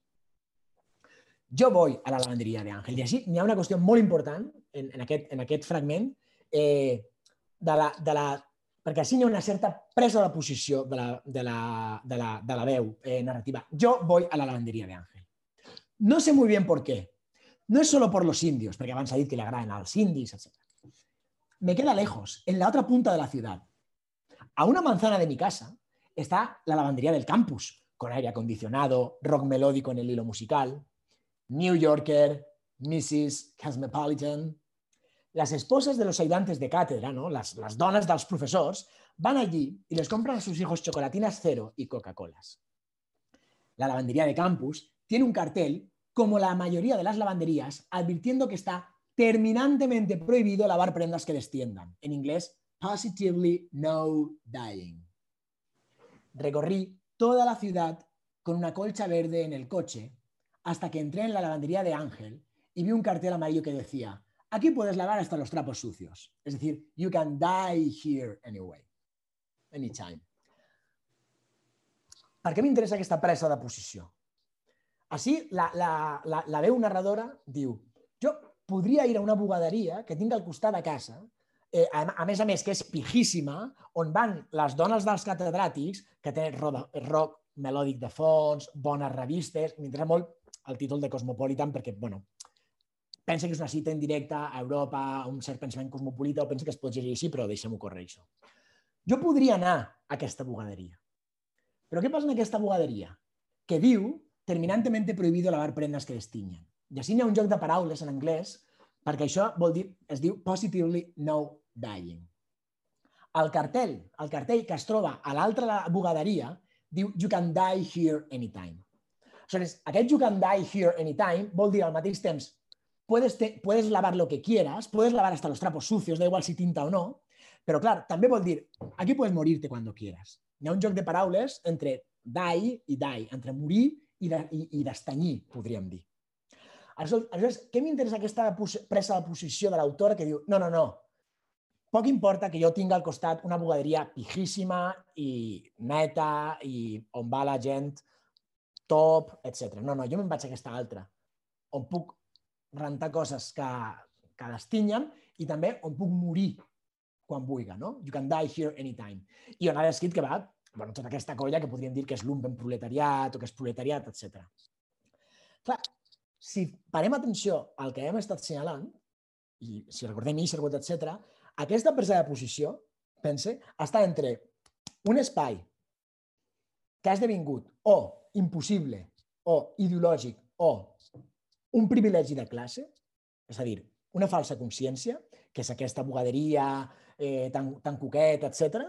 Jo voy a la lavanderia d'Àngel i així n'hi ha una qüestió molt important en, en, aquest, en aquest fragment eh, de la, de la, perquè així hi una certa presa de posició de la, de la, de la, veu eh, narrativa. Jo voy a la lavanderia de Ángel. No sé muy bien por qué. No es solo por los indios, perquè abans ha dit que le agraden als indis, etc. Me queda lejos, en la otra punta de la ciudad, A una manzana de mi casa está la lavandería del campus, con aire acondicionado, rock melódico en el hilo musical, New Yorker, Mrs. Cosmopolitan. Las esposas de los ayudantes de cátedra, ¿no? las, las donas de los profesores, van allí y les compran a sus hijos chocolatinas cero y Coca-Colas. La lavandería de campus tiene un cartel, como la mayoría de las lavanderías, advirtiendo que está terminantemente prohibido lavar prendas que desciendan. En inglés, Positively No Dying. Recorrí toda la ciudad con una colcha verde en el coche hasta que entré en la lavandería de Ángel y vi un cartel amarillo que decía, aquí puedes lavar hasta los trapos sucios. Es decir, you can die here anyway, anytime. Per què m'interessa aquesta presa de posició? Així, la, la, la, la veu narradora diu, jo podria ir a una bugaderia que tinc al costat de casa eh, a, a més a més, que és pijíssima, on van les dones dels catedràtics, que tenen rock, melòdic de fons, bones revistes, m'interessa molt el títol de Cosmopolitan perquè, bueno, pensa que és una cita en directe a Europa, a un cert pensament cosmopolita, o pensa que es pot llegir així, però deixem-ho córrer això. Jo podria anar a aquesta bugaderia. Però què passa en aquesta bugaderia? Que diu terminantemente prohibido lavar prendas que destiñen. I així hi ha un joc de paraules en anglès perquè això vol dir, es diu Positively No Dying. El cartell, el cartell que es troba a l'altra bugaderia diu You can die here anytime. Aleshores, aquest You can die here anytime vol dir al mateix temps puedes, te, puedes lavar lo que quieras, puedes lavar hasta los trapos sucios, da igual si tinta o no, però clar, també vol dir aquí puedes morirte cuando quieras. Hi ha un joc de paraules entre die i die, entre morir i, de, i, i destanyir, podríem dir. Aleshores, què m'interessa aquesta presa de posició de l'autora que diu no, no, no, poc importa que jo tingui al costat una bugaderia pijíssima i neta i on va la gent top, etc. No, no, jo me'n vaig a aquesta altra, on puc rentar coses que, que destinyen i també on puc morir quan vulgui, no? You can die here anytime. I on ha descrit que va bueno, tota aquesta colla que podríem dir que és lumpen proletariat o que és proletariat, etc. Clar, si parem atenció al que hem estat assenyalant, i si recordem Isherwood, etc., aquesta presa de posició, pense, està entre un espai que ha esdevingut o impossible o ideològic o un privilegi de classe, és a dir, una falsa consciència, que és aquesta bugaderia eh, tan, tan coquet, etc,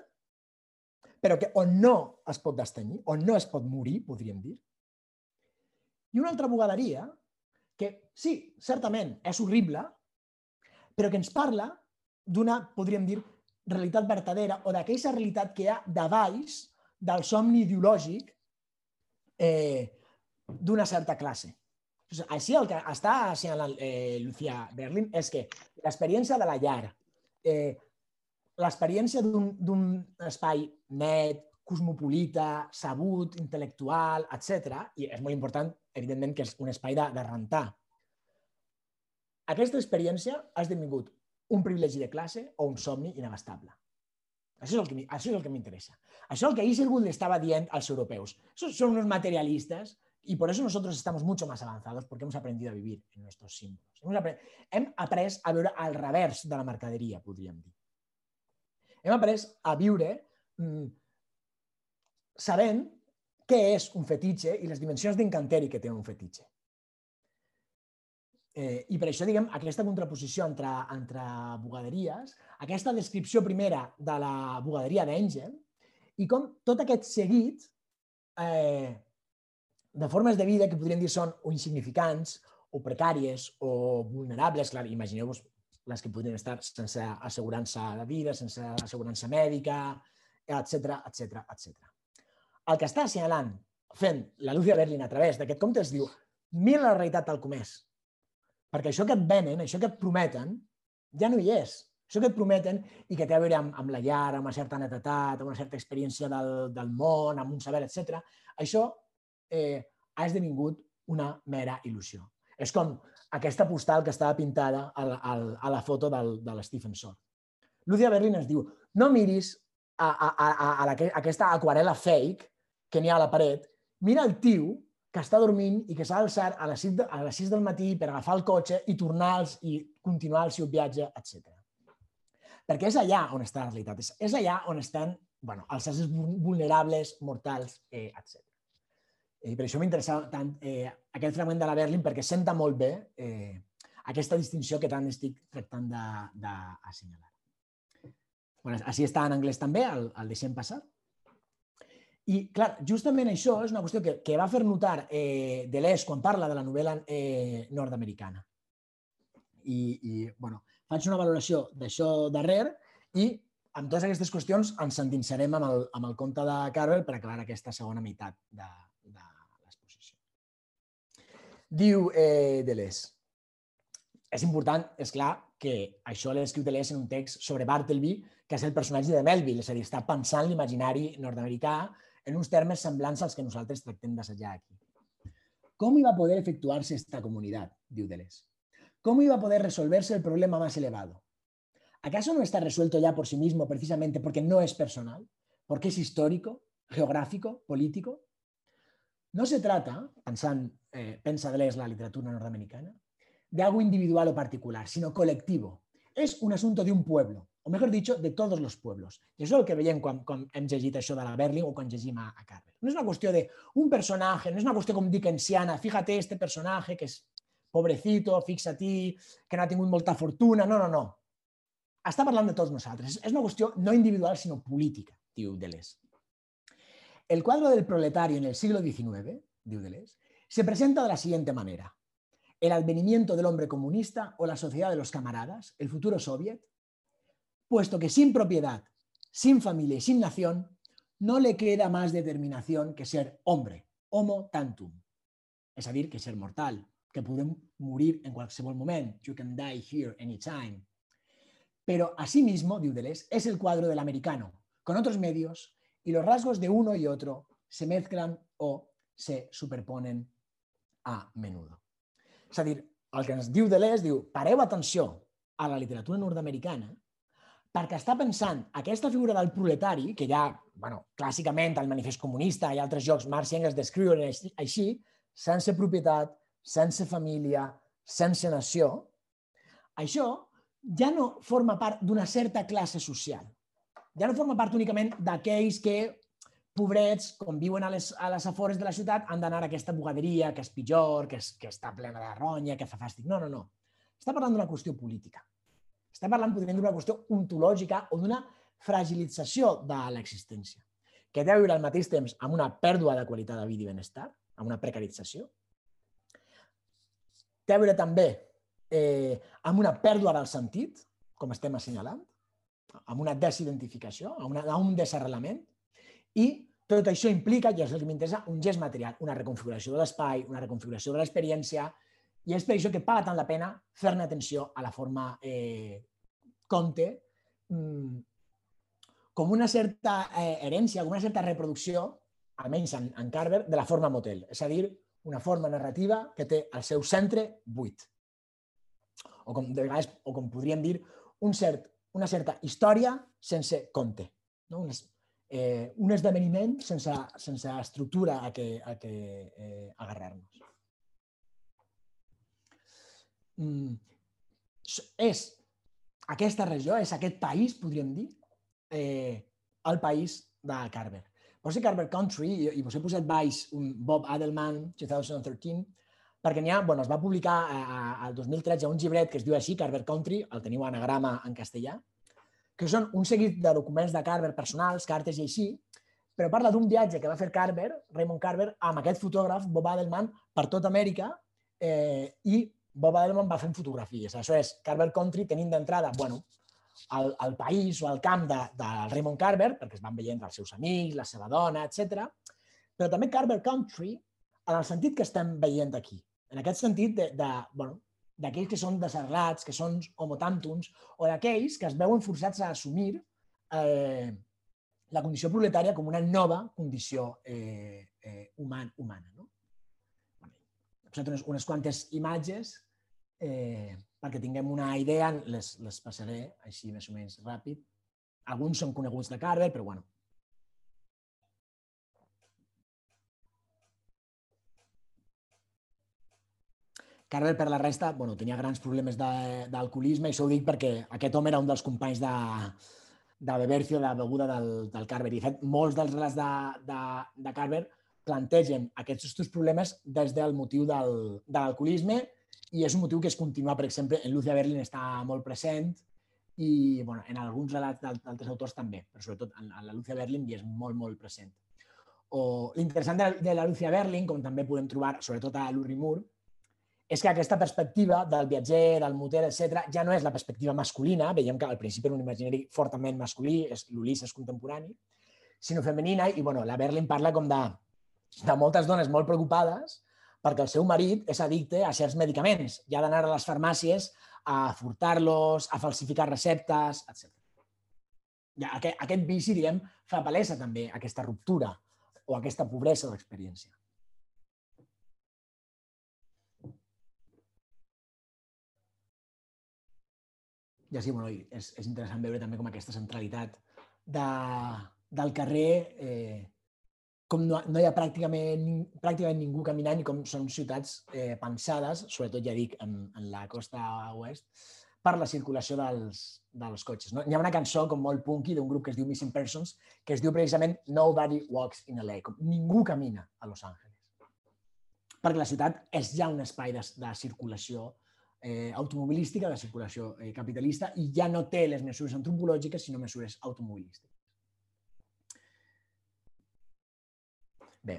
però que on no es pot destenyir, on no es pot morir, podríem dir. I una altra bugaderia que, sí, certament és horrible, però que ens parla d'una, podríem dir, realitat vertadera o d'aquesta realitat que hi ha de baix del somni ideològic eh, d'una certa classe. Així el que està assenyalant eh, Lucía Berlin és que l'experiència de la llar, eh, l'experiència d'un espai net, cosmopolita, sabut, intel·lectual, etc. I és molt important, evidentment, que és un espai de, de rentar. Aquesta experiència ha esdevingut un privilegi de classe o un somni inabastable. Això és el que, això és el que m'interessa. Això és el que Isherwood li estava dient als europeus. Són uns materialistes Y por eso nosotros estamos mucho más avanzados, porque hemos aprendido a vivir en nuestros símbolos. Hem, après, hem après a veure al revers de la mercaderia, podríem dir. Hem après a viure mmm, sabent què és un fetitxe i les dimensions d'encanteri que té un fetitxe. Eh, I per això, diguem, aquesta contraposició entre, entre bugaderies, aquesta descripció primera de la bugaderia d'Àngel i com tot aquest seguit eh, de formes de vida que podríem dir són o insignificants o precàries o vulnerables. Clar, imagineu-vos les que podrien estar sense assegurança de vida, sense assegurança mèdica, etc etc etc. El que està assenyalant, fent la Lucia Berlin a través d'aquest compte es diu mira la realitat tal com és. Perquè això que et venen, això que et prometen, ja no hi és. Això que et prometen i que té a veure amb, amb la llar, amb una certa netetat, amb una certa experiència del, del món, amb un saber, etc. Això eh, ha esdevingut una mera il·lusió. És com aquesta postal que estava pintada a la, a la foto del, de l'Stephen Sor. Lucia Berlin ens diu, no miris a, a, a, a, a aquesta aquarela fake que n'hi ha a la paret, mira el tio que està dormint i que s'ha d'alçar a, les 6 de, a les 6 del matí per agafar el cotxe i tornar i continuar el seu viatge, etc. Perquè és allà on està la realitat, és, és allà on estan bueno, els éssers vulnerables, mortals, eh, etc. I per això m'interessa tant eh, aquest fragment de la Berlin, perquè senta molt bé eh, aquesta distinció que tant estic tractant d'assenyalar. Bueno, així està en anglès també, el, el deixem passar. I, clar, justament això és una qüestió que, que va fer notar eh, Deleuze quan parla de la novel·la eh, nord-americana. I, I, bueno, faig una valoració d'això darrer i amb totes aquestes qüestions ens endinsarem amb el, amb el conte de Carver per aclarar aquesta segona meitat de, Diu eh, Deleuze, és important, és clar, que això l'ha escrit Deleuze en un text sobre Bartleby, que és el personatge de Melville, és a dir, està pensant l'imaginari nord-americà en uns termes semblants als que nosaltres tractem d'assajar aquí. ¿Cómo iba a poder efectuarse esta comunidad? Diu Deleuze. ¿Cómo iba a poder resolverse el problema más elevado? ¿Acaso no está resuelto ya por sí mismo precisamente porque no es personal? ¿Porque es histórico, geográfico, político? No se trata, pensant, eh, pensa Deleuze la literatura norteamericana, de algo individual o particular, sino colectivo. És un assumpte d'un pueblo, o mejor dicho, de tots els pueblos. I això és el que veiem quan, quan hem llegit això de la Berlin o quan llegim a, a Carver. No és una qüestió d'un personatge, no és una qüestió com dickensiana, fíjate este personatge que és pobrecito, fixa-t'hi, que no ha tingut molta fortuna, no, no, no. Està parlant de tots nosaltres. És una qüestió no individual, sinó política, diu Deleuze. El cuadro del proletario en el siglo XIX, diu Deleuze, se presenta de la siguiente manera. El advenimiento del hombre comunista o la sociedad de los camaradas, el futuro soviet, puesto que sin propiedad, sin familia y sin nación, no le queda más determinación que ser hombre, homo tantum. A dir, que ser mortal, que podem morir en qualsevol moment. You can die here anytime. Pero asimismo, diu Deleuze, es el cuadro del americano, con otros medios, y los rasgos de uno y otro se mezclan o se superponen a menudo. És a dir, que ens diu Deleuze diu pareu atenció a la literatura nord-americana perquè està pensant aquesta figura del proletari, que ja, bueno, clàssicament al manifest comunista i altres jocs Marx i Engels descriuen així, sense propietat, sense família, sense nació, això ja no forma part d'una certa classe social, ja no forma part únicament d'aquells que, pobrets, com viuen a les, a les afores de la ciutat, han d'anar a aquesta bugaderia, que és pitjor, que, és, que està plena de ronya, que fa fàstic. No, no, no. Està parlant d'una qüestió política. Està parlant, dir, d'una qüestió ontològica o d'una fragilització de l'existència, que té a al mateix temps amb una pèrdua de qualitat de vida i benestar, amb una precarització. Té a veure també eh, amb una pèrdua del sentit, com estem assenyalant, amb una desidentificació, amb, una, amb un desarrelament, i tot això implica, i és el que m'interessa, un gest material, una reconfiguració de l'espai, una reconfiguració de l'experiència, i és per això que paga tant la pena fer-ne atenció a la forma eh, conte mm, com una certa eh, herència, com una certa reproducció, almenys en, en Carver, de la forma motel. És a dir, una forma narrativa que té al seu centre buit. O com, de vegades, o com podríem dir, un cert, una certa història sense conte. No? Una, eh, un esdeveniment sense, sense estructura a què, a què eh, agarrar-nos. Mm. És aquesta regió, és aquest país, podríem dir, eh, el país de Carver. Posa Carver Country i, i vos he posat baix un Bob Adelman 2013 perquè n'hi ha, bueno, es va publicar al 2013 un llibret que es diu així, Carver Country, el teniu anagrama en castellà, que són un seguit de documents de Carver personals, cartes i així, però parla d'un viatge que va fer Carver, Raymond Carver, amb aquest fotògraf, Bob Adelman, per tot Amèrica, eh, i Bob Adelman va fent fotografies. Això és Carver Country tenint d'entrada, bueno, el, el país o el camp de, de Raymond Carver, perquè es van veient els seus amics, la seva dona, etc. Però també Carver Country, en el sentit que estem veient aquí. En aquest sentit de, de, bueno, d'aquells que són desarrelats, que són homotàntons, o d'aquells que es veuen forçats a assumir eh, la condició proletària com una nova condició eh, eh, human, humana. No? Posat unes, unes quantes imatges eh, perquè tinguem una idea, les, les passaré així més o menys ràpid. Alguns són coneguts de Carver, però bueno, Carver, per la resta, bueno, tenia grans problemes d'alcoholisme i això ho dic perquè aquest home era un dels companys de, de Bebercio, de beguda del, del Carver. I, de fet, molts dels relats de, de, de Carver plantegen aquests dos problemes des del motiu del, de l'alcoholisme i és un motiu que es continua, per exemple, en Lucia Berlin està molt present i bueno, en alguns relats d'altres autors també, però sobretot en, en la Lucia Berlin hi és molt, molt present. O L'interessant de, de la Lucia Berlin, com també podem trobar, sobretot a l'Urri Moore, és que aquesta perspectiva del viatger, del moter, etc ja no és la perspectiva masculina, veiem que al principi era un imaginari fortament masculí, és l'Ulisses contemporani, sinó femenina, i bueno, la Berlin parla com de, de moltes dones molt preocupades perquè el seu marit és addicte a certs medicaments i ha d'anar a les farmàcies a furtar-los, a falsificar receptes, etc. Ja, aquest, aquest vici, diguem, fa palesa també aquesta ruptura o aquesta pobresa d'experiència. I així, bueno, és, és interessant veure també com aquesta centralitat de, del carrer, eh, com no, no hi ha pràcticament, pràcticament ningú caminant i com són ciutats eh, pensades, sobretot ja dic en, en la costa oest, per la circulació dels, dels cotxes. No? Hi ha una cançó com molt punky d'un grup que es diu Missing Persons que es diu precisament Nobody Walks in LA, com ningú camina a Los Angeles. Perquè la ciutat és ja un espai de, de circulació eh, automobilística de circulació eh, capitalista i ja no té les mesures antropològiques, sinó mesures automobilístiques. Bé,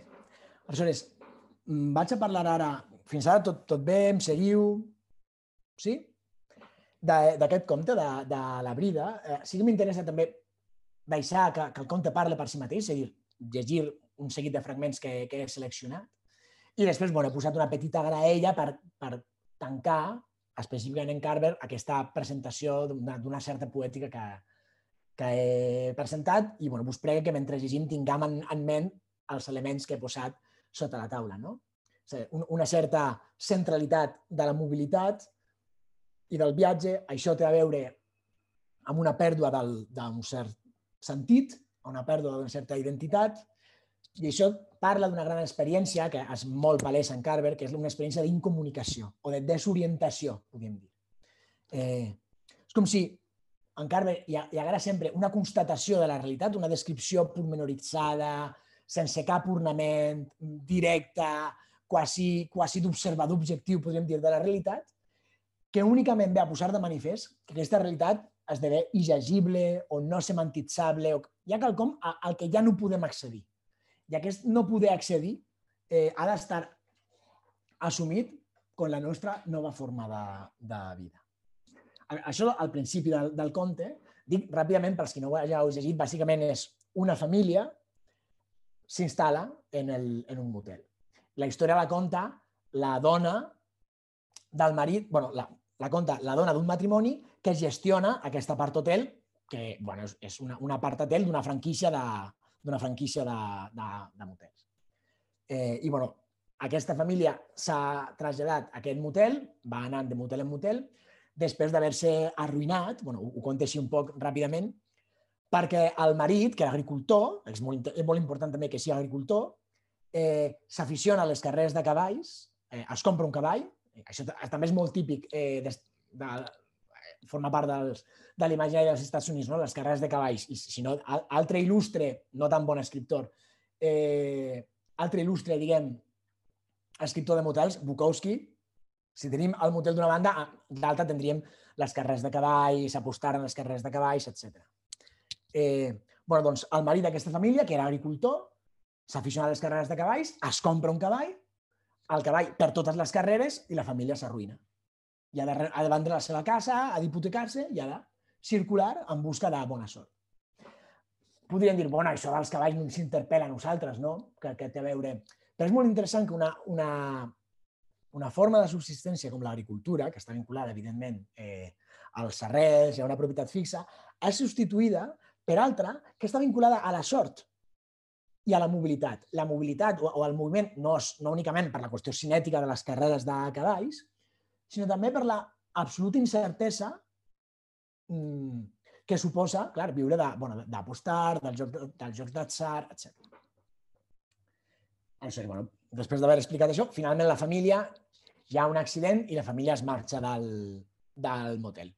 aleshores, mm, vaig a parlar ara, fins ara tot, tot bé, em seguiu, sí? D'aquest conte de, de la brida, eh, sí que m'interessa també deixar que, que el conte parle per si mateix, és a dir, llegir un seguit de fragments que, que he seleccionat, i després bueno, he posat una petita graella per, per tancar específicament en Carver, aquesta presentació d'una certa poètica que, que he presentat i bueno, us prego que mentre llegim tinguem en, en ment els elements que he posat sota la taula. No? Una certa centralitat de la mobilitat i del viatge, això té a veure amb una pèrdua d'un cert sentit, una pèrdua d'una certa identitat, i això parla d'una gran experiència que és molt palès en Carver, que és una experiència d'incomunicació o de desorientació, podríem dir. Eh, és com si en Carver hi, ha, hi haurà sempre una constatació de la realitat, una descripció pormenoritzada, sense cap ornament, directa, quasi, quasi d'observador objectiu, podríem dir, de la realitat, que únicament ve a posar de manifest que aquesta realitat esdevé illegible o no semantitzable, o hi ha quelcom al que ja no podem accedir. I aquest no poder accedir eh, ha d'estar assumit con la nostra nova forma de, de vida. Això al principi del, del conte, dic ràpidament pels que no ho hàgiu llegit, bàsicament és una família s'instal·la en, el, en un motel. La història la conta la dona del marit, bueno, la, la conta la dona d'un matrimoni que gestiona aquesta part hotel, que bueno, és, és una, una part hotel d'una franquícia de, d'una franquícia de, de, de motels. Eh, I bueno, aquesta família s'ha traslladat a aquest motel, va anant de motel en motel, després d'haver-se arruïnat, bueno, ho, ho conto així un poc ràpidament, perquè el marit, que era agricultor, és molt, és molt important també que sigui agricultor, eh, s'aficiona a les carreres de cavalls, eh, es compra un cavall, eh, això també és molt típic, eh, de, de, forma part dels, de l'imaginari dels Estats Units, no? les carreres de cavalls. I si no, altre il·lustre, no tan bon escriptor, eh, altre il·lustre, diguem, escriptor de motels, Bukowski, si tenim el motel d'una banda, d'altra tindríem les carreres de cavalls, apostar en les carreres de cavalls, etc. Eh, bueno, doncs el marit d'aquesta família, que era agricultor, s'aficiona a les carreres de cavalls, es compra un cavall, el cavall per totes les carreres i la família s'arruïna. I ha de, ha de vendre la seva casa, ha d'hipotecar-se i ha de circular en busca de bona sort. Podríem dir, bueno, això dels cavalls no ens interpel·la a nosaltres, no? Que, que té a veure... Però és molt interessant que una, una, una forma de subsistència com l'agricultura, que està vinculada, evidentment, eh, als serrers i a una propietat fixa, és substituïda per altra que està vinculada a la sort i a la mobilitat. La mobilitat o, o el moviment no és no únicament per la qüestió cinètica de les carreres de cavalls, sinó també per la absoluta incertesa mmm, que suposa, clar, viure d'apostar, bueno, del joc, del joc d'atzar, etc. Això, bueno, després d'haver explicat això, finalment la família hi ha un accident i la família es marxa del, del motel.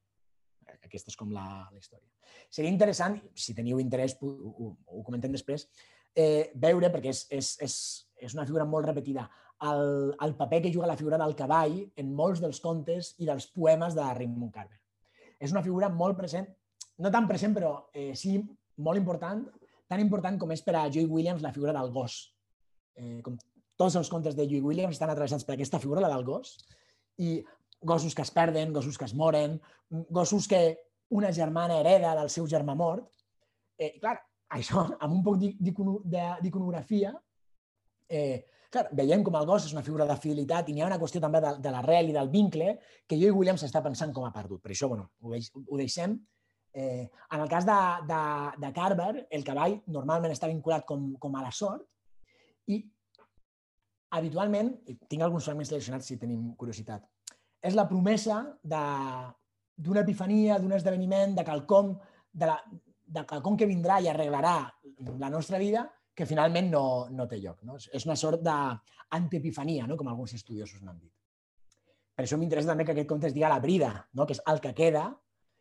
Aquesta és com la, la història. Seria interessant, si teniu interès, ho, ho, comentem després, eh, veure, perquè és, és, és, és una figura molt repetida, el, el paper que juga la figura del cavall en molts dels contes i dels poemes de Raymond Carver. És una figura molt present, no tan present, però eh, sí molt important, tan important com és per a Joy Williams la figura del gos. Eh, com tots els contes de Joy Williams estan atravessats per aquesta figura, la del gos, i gossos que es perden, gossos que es moren, gossos que una germana hereda del seu germà mort. Eh, clar, això, amb un poc d'iconografia, eh, clar, veiem com el gos és una figura de fidelitat i n'hi ha una qüestió també de, de l'arrel i del vincle que jo i William s'està pensant com a perdut. Per això, bueno, ho, deix, ho deixem. Eh, en el cas de, de, de Carver, el cavall normalment està vinculat com, com a la sort i habitualment, i tinc alguns fragments seleccionats si tenim curiositat, és la promesa d'una epifania, d'un esdeveniment, de quelcom, de, la, de quelcom que vindrà i arreglarà la nostra vida que finalment no, no té lloc. No? És una sort d'antiepifania, no? com alguns estudiosos n'han dit. Per això m'interessa també que aquest conte es diga la brida, no? que és el que queda,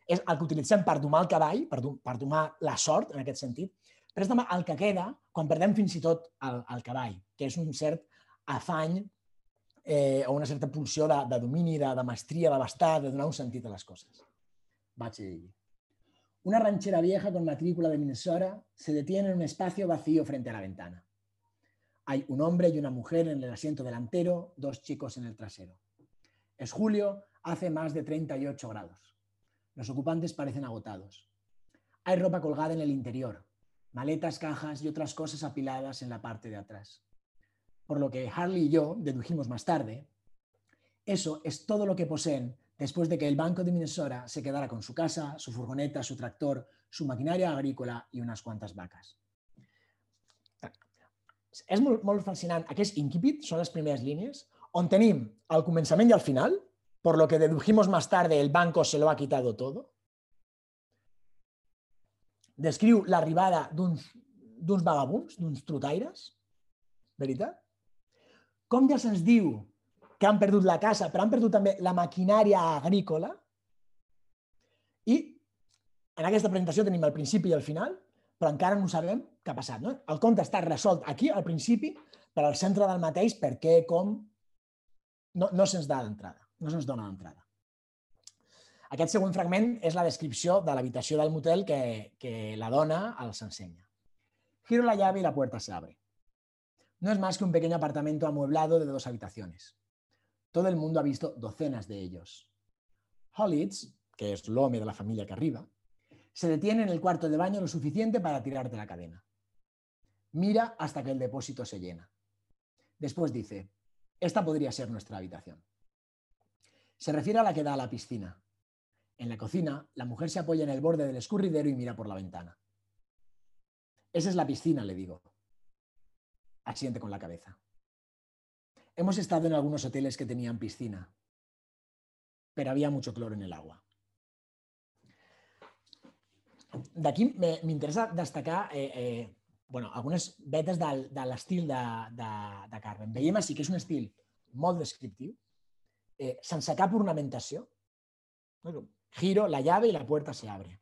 és el que utilitzem per domar el cavall, per, per domar la sort, en aquest sentit, però és el que queda quan perdem fins i tot el, el cavall, que és un cert afany eh, o una certa pulsió de, de domini, de, de d'abastar, de donar un sentit a les coses. Vaig. Una ranchera vieja con matrícula de Minnesota se detiene en un espacio vacío frente a la ventana. Hay un hombre y una mujer en el asiento delantero, dos chicos en el trasero. Es julio, hace más de 38 grados. Los ocupantes parecen agotados. Hay ropa colgada en el interior, maletas, cajas y otras cosas apiladas en la parte de atrás por lo que Harley y yo dedujimos más tarde, eso es todo lo que poseen después de que el Banco de Minnesota se quedara con su casa, su furgoneta, su tractor, su maquinaria agrícola i unes quantes vaques. És molt, molt fascinant. Aquest incipit són les primeres línies on tenim el començament i el final, por lo que dedujimos más tarde el banco se lo ha quitado todo. Descriu l'arribada d'uns vagabunds, d'uns trotaires, veritat? Com ja se'ns diu que han perdut la casa, però han perdut també la maquinària agrícola, i en aquesta presentació tenim el principi i el final, però encara no sabem què ha passat. No? El conte està resolt aquí, al principi, però al centre del mateix, per què, com... No, no se'ns da d'entrada, no se'ns dona d'entrada. Aquest següent fragment és la descripció de l'habitació del motel que, que la dona els ensenya. Giro la llave y la puerta se abre. No es más que un pequeño apartamento amueblado de dos habitaciones. Todo el mundo ha visto docenas de ellos. Hollitz, que es l'home de la familia que arriba, se detiene en el cuarto de baño lo suficiente para tirarte la cadena. Mira hasta que el depósito se llena. Después dice, esta podría ser nuestra habitación. Se refiere a la que da a la piscina. En la cocina, la mujer se apoya en el borde del escurridero y mira por la ventana. Esa es la piscina, le digo. Asiente con la cabeza. Hemos estado en algunos hoteles que tenían piscina, pero había mucho cloro en el agua. D'aquí m'interessa destacar eh, eh, bueno, algunes vetes de, de l'estil de, de, de Carmen. Veiem així que és un estil molt descriptiu, eh, sense cap ornamentació. Giro la llave y la puerta se abre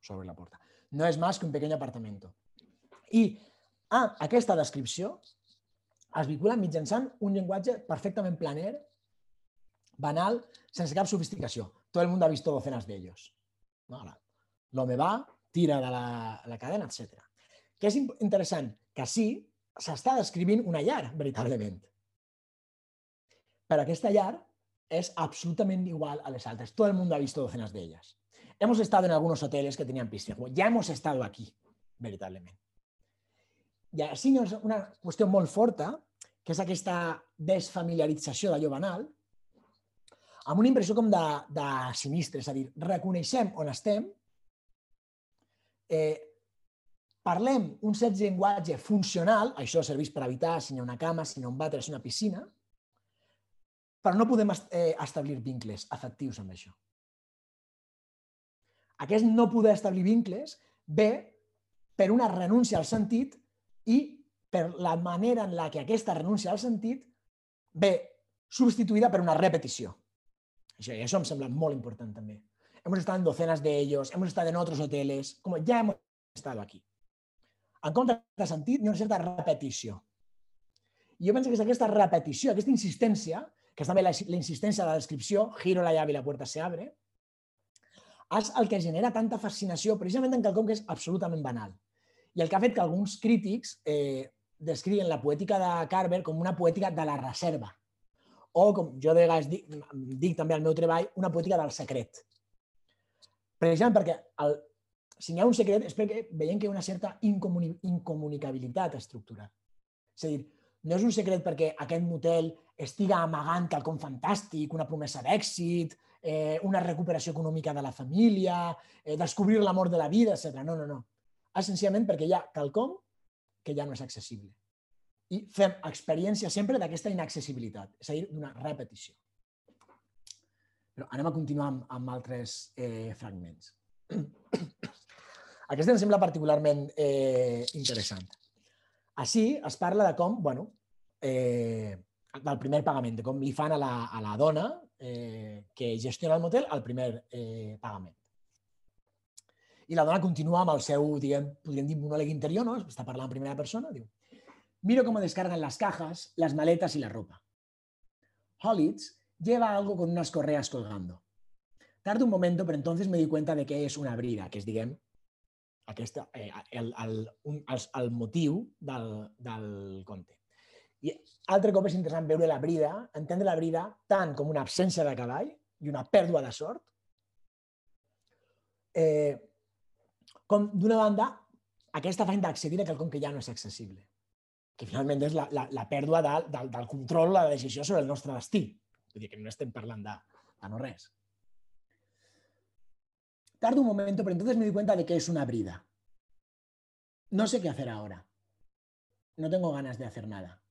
sobre la puerta. No és més que un pequeño apartamento. I ah, aquesta descripció es vincula mitjançant un llenguatge perfectament planer, banal, sense cap sofisticació. Tot el món ha vist docenas d'ells. L'home va, tira de la, la cadena, etc. Que és interessant que sí s'està descrivint una llar, veritablement. Però aquesta llar es absolutament igual a les altres. Todo el mundo ha visto docenas de ellas. Hemos estado en algunos hoteles que tenían piscina. Ya hemos estado aquí, veritablement. I així hi una qüestió molt forta, que és aquesta desfamiliarització d'allò banal, amb una impressió com de, de sinistre, és a dir, reconeixem on estem, eh, parlem un cert llenguatge funcional, això serveix per evitar si hi ha una cama, si hi ha un vàter, si hi ha una piscina, però no podem eh, establir vincles afectius amb això. Aquest no poder establir vincles ve per una renúncia al sentit i per la manera en la que aquesta renúncia al sentit ve substituïda per una repetició. Això, i això em sembla molt important també. Hemos estado en docenas de ellos, hemos estado en otros hoteles, como ya hemos estado aquí. En compte de sentit, hi ha una certa repetició. I jo penso que és aquesta repetició, aquesta insistència, que és també la, la insistència de la descripció, giro la llave i la puerta se abre, és el que genera tanta fascinació precisament en quelcom que és absolutament banal i el que ha fet que alguns crítics eh, descriuen la poètica de Carver com una poètica de la reserva, o, com jo de vegades dic, dic també al meu treball, una poètica del secret. Precisament perquè el, si hi ha un secret és perquè veiem que hi ha una certa incomuni incomunicabilitat estructural. És a dir, no és un secret perquè aquest motel estiga amagant quelcom fantàstic, una promesa d'èxit, eh, una recuperació econòmica de la família, eh, descobrir l'amor de la vida, etc. No, no, no essencialment perquè hi ha quelcom que ja no és accessible. I fem experiència sempre d'aquesta inaccessibilitat, és a dir, d'una repetició. Però anem a continuar amb, amb altres eh, fragments. Aquest em sembla particularment eh, interessant. Així es parla de com, bueno, eh, del primer pagament, de com li fan a la, a la dona eh, que gestiona el motel el primer eh, pagament. I la dona continua amb el seu, diguem, podríem dir, monòleg interior, no? Està parlant en primera persona, diu, miro cómo descargan las cajas, las maletas y la ropa. Hollitz lleva algo con unas correas colgando. Tardo un momento, pero entonces me di cuenta de que és una brida, que és, diguem, aquesta, eh, el, el, un, el, el motiu del, del conte. I altre cop és interessant veure la brida, entendre la brida tant com una absència de cavall i una pèrdua de sort, eh, d'una banda, aquesta feina d'accedir a quelcom que ja no és accessible, que finalment és la, la, del, del control, la decisió sobre el nostre destí. Vull dir que no estem parlant de, de no res. Tardo un momento, pero entonces me di cuenta de que es una brida. No sé qué hacer ahora. No tengo ganas de hacer nada.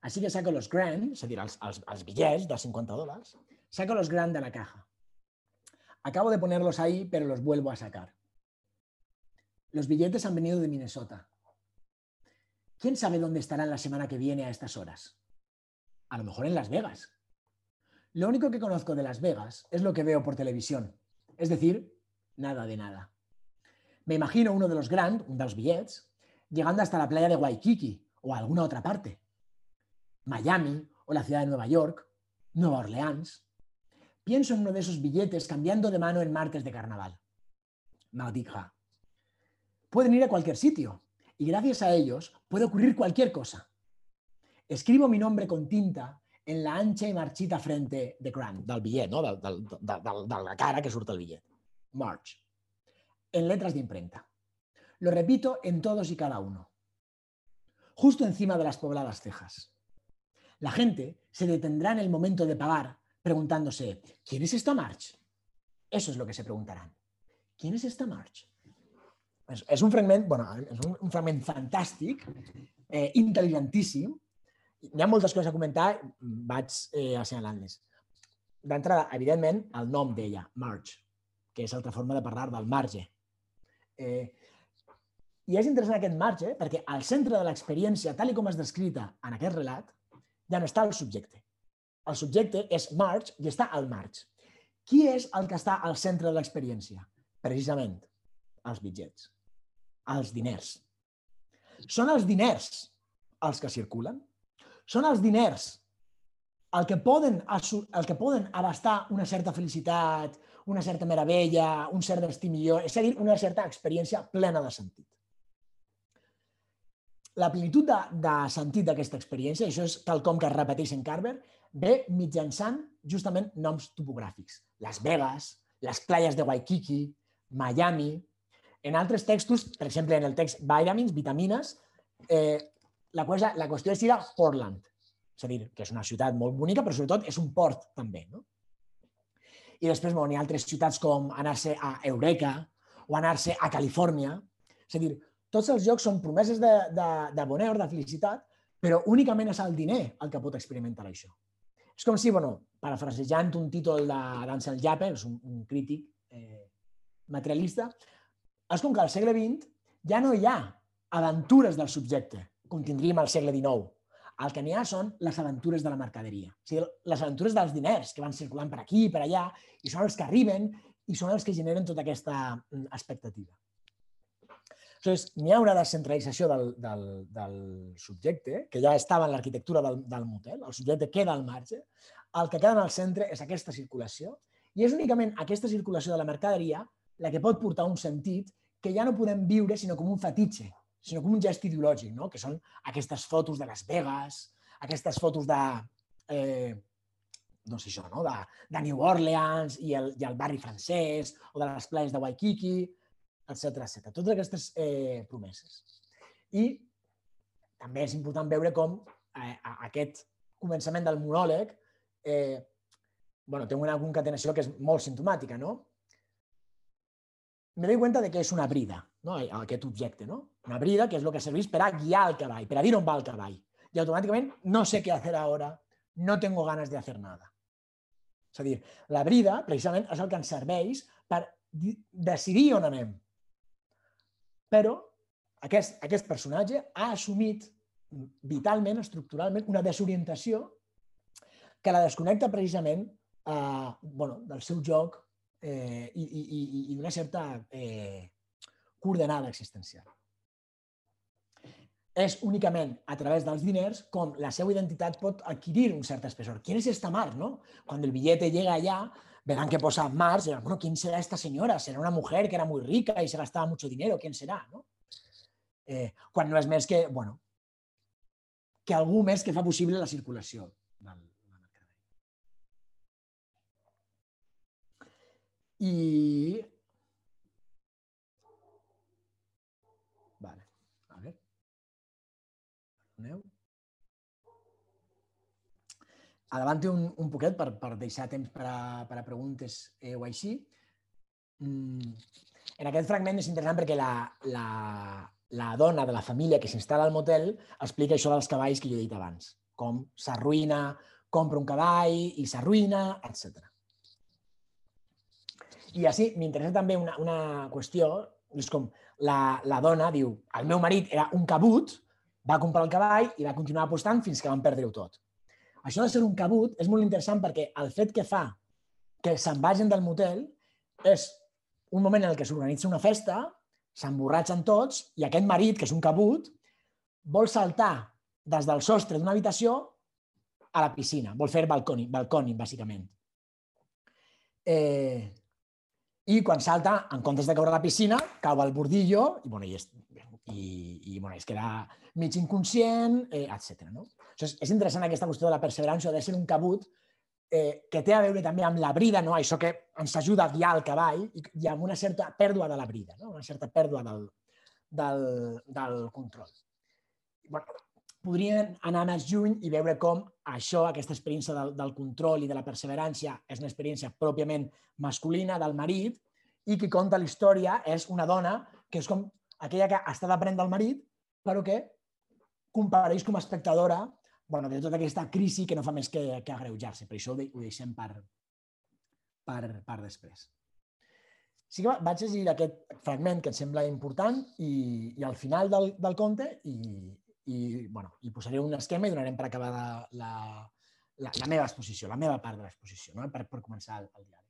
Así que saco los grand, és a dir, els, els, els bitllets de 50 dólares, saco los grand de la caja. Acabo de ponerlos ahí, pero los vuelvo a sacar. Los billetes han venido de Minnesota. ¿Quién sabe dónde estarán la semana que viene a estas horas? A lo mejor en Las Vegas. Lo único que conozco de Las Vegas es lo que veo por televisión, es decir, nada de nada. Me imagino uno de los Grand, un de los billets, llegando hasta la playa de Waikiki o alguna otra parte. Miami o la ciudad de Nueva York, Nueva Orleans. Pienso en uno de esos billetes cambiando de mano en martes de carnaval. Maldita. Pueden ir a cualquier sitio y gracias a ellos puede ocurrir cualquier cosa. Escribo mi nombre con tinta en la ancha i marxita frente de Grant, del bitllet, no? de, de, de, de, de la cara que surt el bitllet. March. En letras de imprenta. Lo repito en todos y cada uno. Justo encima de las pobladas cejas. La gente se detendrá en el momento de pagar preguntándose, ¿quién es esta March? Eso es lo que se preguntarán. ¿Quién es esta March? És, és un fragment, bueno, és un, un fragment fantàstic, eh, intel·ligentíssim. Hi ha moltes coses a comentar, vaig eh, assenyalant-les. D'entrada, evidentment, el nom d'ella, Marge, que és altra forma de parlar del marge. Eh, I és interessant aquest marge perquè al centre de l'experiència, tal com és descrita en aquest relat, ja no està el subjecte. El subjecte és Marge i està al marge. Qui és el que està al centre de l'experiència? Precisament, els bitllets els diners. Són els diners els que circulen? Són els diners el que poden, el que poden abastar una certa felicitat, una certa meravella, un cert destí millor, és a dir, una certa experiència plena de sentit. La plenitud de, de sentit d'aquesta experiència, això és quelcom que es repeteix en Carver, ve mitjançant justament noms topogràfics. Las Vegas, les playes de Waikiki, Miami, en altres textos, per exemple, en el text vitamins, vitamines, eh, la, cosa, la qüestió és ir a Portland. És a dir, que és una ciutat molt bonica, però sobretot és un port també. No? I després bueno, hi ha altres ciutats com anar-se a Eureka o anar-se a Califòrnia. És a dir, tots els llocs són promeses de, de, de bonheur, de felicitat, però únicament és el diner el que pot experimentar això. És com si, bueno, parafrasejant un títol d'Ansel Japper, és un, un crític eh, materialista, és com que al segle XX ja no hi ha aventures del subjecte, com tindríem al segle XIX. El que n'hi ha són les aventures de la mercaderia. O sigui, les aventures dels diners que van circulant per aquí i per allà i són els que arriben i són els que generen tota aquesta mm, expectativa. Aleshores, n'hi ha una descentralització del, del, del subjecte, que ja estava en l'arquitectura del, del motel, el subjecte queda al marge, el que queda en el centre és aquesta circulació, i és únicament aquesta circulació de la mercaderia la que pot portar un sentit que ja no podem viure sinó com un fetitxe, sinó com un gest ideològic, no? que són aquestes fotos de Las Vegas, aquestes fotos de, eh, no sé això, no? de, de New Orleans i el, i el barri francès, o de les plages de Waikiki, etc etc. Totes aquestes eh, promeses. I també és important veure com eh, aquest començament del monòleg eh, bueno, té una concatenació que és molt simptomàtica, no? Me doy cuenta de que és una brida, no? aquest objecte. No? Una brida que és el que serveix per a guiar el cavall, per a dir on va el cavall. I automàticament no sé què fer ara, no tengo ganas de hacer nada. És a dir, la brida, precisament, és el que ens serveix per decidir on anem. Però aquest, aquest personatge ha assumit vitalment, estructuralment, una desorientació que la desconnecta precisament eh, bueno, del seu joc eh, i, i, i d'una certa eh, coordenada existencial. És únicament a través dels diners com la seva identitat pot adquirir un cert espessor. ¿Quién es esta Mar? No? Cuando el billete llega allá, verán que posa Mars dirán, bueno, ¿quién será esta señora? ¿Será una mujer que era muy rica y se gastaba mucho dinero? ¿Quién será? No? Eh, quan no és més que, bueno, que algú més que fa possible la circulació del, Y... Vale, a ver. Perdoneu. Adelante un, un poquet per, per deixar temps per a, per a preguntes eh, o així. Mm. En aquest fragment és interessant perquè la, la, la dona de la família que s'instal·la al motel explica això dels cavalls que jo he dit abans, com s'arruïna, compra un cavall i s'arruïna, etc. I així m'interessa també una, una qüestió, és com la, la dona diu, el meu marit era un cabut, va comprar el cavall i va continuar apostant fins que van perdre-ho tot. Això de ser un cabut és molt interessant perquè el fet que fa que se'n vagin del motel és un moment en el que s'organitza una festa, s'emborratxen tots i aquest marit, que és un cabut, vol saltar des del sostre d'una habitació a la piscina. Vol fer balconi, balconi bàsicament. Eh, I quan salta, en comptes de caure a la piscina, cau al bordillo i, bueno, i, és, i, i bueno, es queda mig inconscient, eh, etc. No? Això és, interessant aquesta qüestió de la perseverança, de ser un cabut eh, que té a veure també amb la brida, no? això que ens ajuda a guiar el cavall i, i amb una certa pèrdua de la brida, no? una certa pèrdua del, del, del control. Bueno, podrien anar més lluny i veure com això, aquesta experiència del, del control i de la perseverància, és una experiència pròpiament masculina del marit i qui conta la història és una dona que és com aquella que està d'aprendre del marit, però que compareix com a espectadora bueno, de tota aquesta crisi que no fa més que, que agreujar-se. Per això ho, de, ho deixem per, per, per després. Sí que vaig llegir aquest fragment que et sembla important i, i al final del, del conte i, i, bueno, i posaré un esquema i donarem per acabada la, la, la meva exposició, la meva part de l'exposició, no? per, per començar el, el diàleg.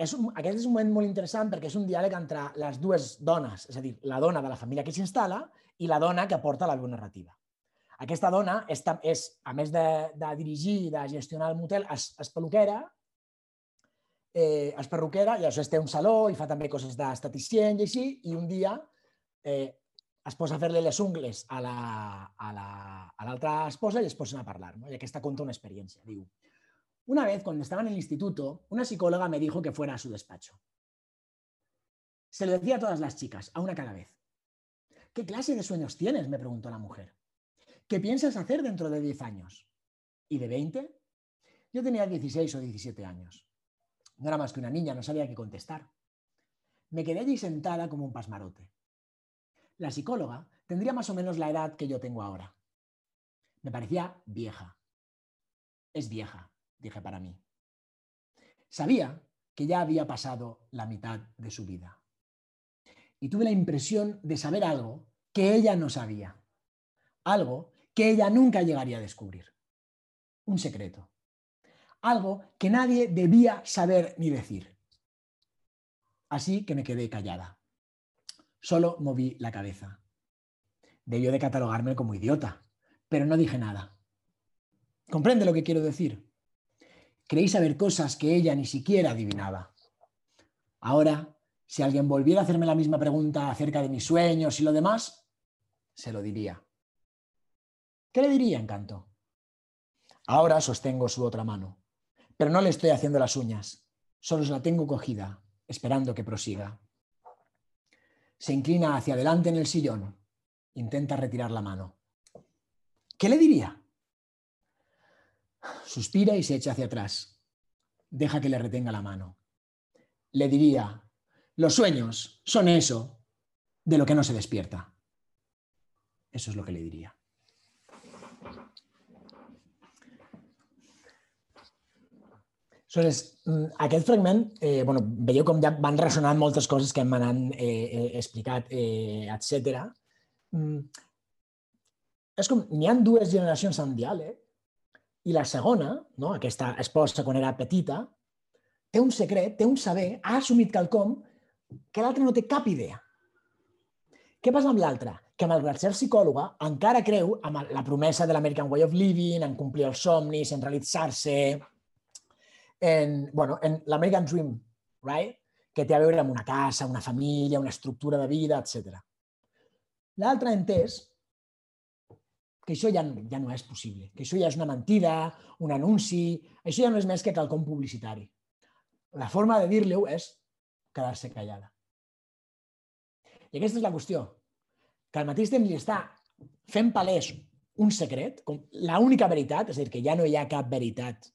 És un, aquest és un moment molt interessant perquè és un diàleg entre les dues dones, és a dir, la dona de la família que s'instal·la i la dona que porta la veu narrativa. Aquesta dona és, és a més de, de dirigir i de gestionar el motel, és, és peluquera, eh, és perruquera i això té un saló i fa també coses d'estaticient i així, i un dia eh, es posa a fer-li les ungles a l'altra la, esposa i es posen a parlar. ¿no? I aquesta conta una experiència. Diu, una vez cuando estaba en el instituto, una psicóloga me dijo que fuera a su despacho. Se lo decía a todas las chicas, a una cada vez. ¿Qué clase de sueños tienes? me preguntó la mujer. ¿Qué piensas hacer dentro de 10 años? ¿Y de 20? Yo tenía 16 o 17 años. No era más que una niña, no sabía qué contestar. Me quedé allí sentada como un pasmarote. La psicóloga tendría más o menos la edad que yo tengo ahora. Me parecía vieja. Es vieja, dije para mí. Sabía que ya había pasado la mitad de su vida. Y tuve la impresión de saber algo que ella no sabía. Algo que ella nunca llegaría a descubrir. Un secreto. Algo que nadie debía saber ni decir. Así que me quedé callada. Solo moví la cabeza. Debió de catalogarme como idiota, pero no dije nada. ¿Comprende lo que quiero decir? Creí saber cosas que ella ni siquiera adivinaba. Ahora, si alguien volviera a hacerme la misma pregunta acerca de mis sueños y lo demás, se lo diría. ¿Qué le diría, Encanto? Ahora sostengo su otra mano, pero no le estoy haciendo las uñas, solo la tengo cogida, esperando que prosiga. Se inclina hacia adelante en el sillón, intenta retirar la mano. ¿Qué le diría? Suspira y se echa hacia atrás. Deja que le retenga la mano. Le diría, los sueños son eso de lo que no se despierta. Eso es lo que le diría. Aleshores, mm, aquest fragment, eh, bueno, veieu com ja van ressonant moltes coses que hem anat eh, eh, explicat, eh, etc. Mm, és com, n'hi ha dues generacions en diàleg i la segona, no, aquesta esposa quan era petita, té un secret, té un saber, ha assumit quelcom que l'altre no té cap idea. Què passa amb l'altre? Que malgrat ser psicòloga encara creu amb la promesa de l'American Way of Living, en complir els somnis, en realitzar-se, en, bueno, en l'American Dream, right? que té a veure amb una casa, una família, una estructura de vida, etc. L'altre entès que això ja, ja no és possible, que això ja és una mentida, un anunci, això ja no és més que quelcom publicitari. La forma de dir-li-ho és quedar-se callada. I aquesta és la qüestió, que al mateix temps li està fent palès un secret, l'única veritat, és a dir, que ja no hi ha cap veritat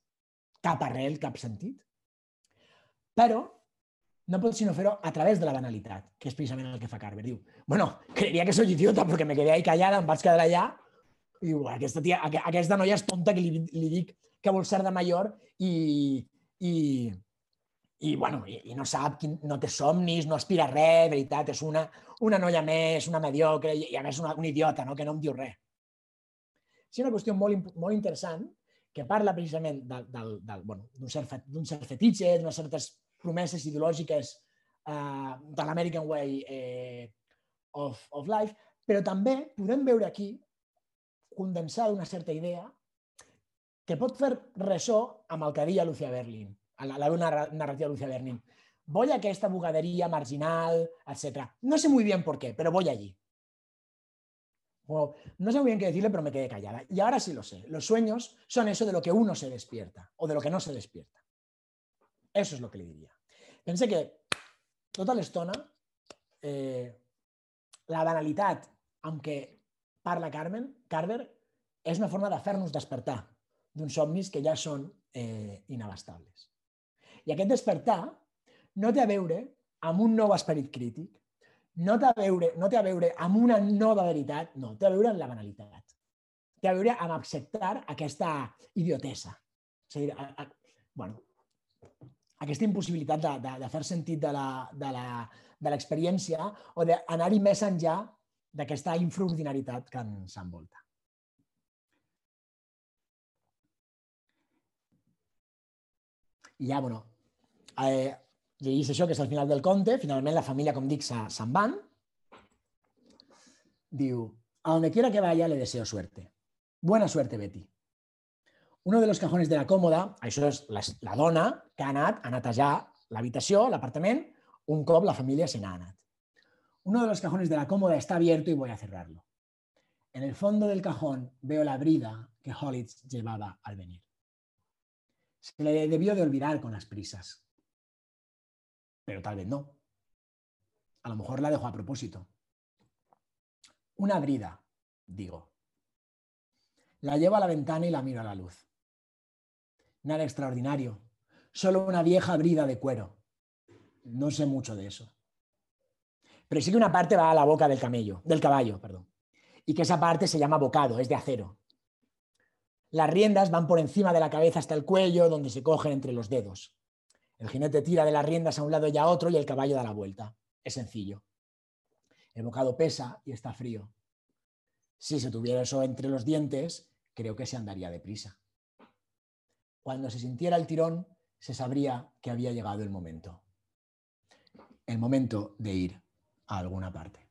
cap arrel, cap sentit. Però no pot sinó fer-ho a través de la banalitat, que és precisament el que fa Carver. Diu, bueno, creeria que soy idiota perquè me quedé ahí callada, em vaig quedar allà, i diu, aquesta, tia, aquesta noia és tonta que li, li dic que vol ser de major i, i, i, bueno, i, i no sap, quin, no té somnis, no aspira a res, veritat, és una, una noia més, una mediocre i, i a més una, un idiota, no? que no em diu res. Sí, una qüestió molt, molt interessant que parla precisament d'un cert, cert fetitge, d'unes certes promeses ideològiques eh, de l'American Way eh, of, of Life, però també podem veure aquí, condensar una certa idea, que pot fer ressò amb el que deia Lucia Berlin, la, la narrativa de Lucia Berlin. Voy a aquesta bugaderia marginal, etc. No sé muy bien por qué, pero voy allí. No sé muy bien qué decirle, pero me quedé callada. Y ahora sí lo sé. Los sueños son eso de lo que uno se despierta o de lo que no se despierta. Eso es lo que le diría. Pensé que tota l'estona eh, la banalitat amb què parla Carmen, Carver és una forma de fer-nos despertar d'uns somnis que ja són eh, inabastables. I aquest despertar no té a veure amb un nou esperit crític, no té a veure, no té a veure amb una nova veritat, no, té a veure amb la banalitat. Té a veure amb acceptar aquesta idiotesa. És a dir, a, a, bueno, aquesta impossibilitat de, de, de fer sentit de l'experiència o d'anar-hi més enllà d'aquesta infraordinaritat que ens envolta. I ja, bueno, eh, això, que és el final del conte, finalment la família, com dic, se'n van. Diu, a donde quiera que vaya le deseo suerte. Buena suerte, Betty. Uno de los cajones de la còmoda, això és la, dona que ha anat a netejar l'habitació, l'apartament, un cop la família se anat. Uno de los cajones de la cómoda está abierto y voy a cerrarlo. En el fondo del cajón veo la brida que Hollitz llevaba al venir. Se le debió de olvidar con las prisas. Pero tal vez no. A lo mejor la dejó a propósito. Una brida, digo. La llevo a la ventana y la miro a la luz. Nada extraordinario. Solo una vieja brida de cuero. No sé mucho de eso. Pero sí que una parte va a la boca del camello, del caballo, perdón. Y que esa parte se llama bocado, es de acero. Las riendas van por encima de la cabeza hasta el cuello, donde se cogen entre los dedos. El jinete tira de las riendas a un lado y a otro y el caballo da la vuelta. Es sencillo. El bocado pesa y está frío. Si se tuviera eso entre los dientes, creo que se andaría deprisa. Cuando se sintiera el tirón, se sabría que había llegado el momento. El momento de ir a alguna parte.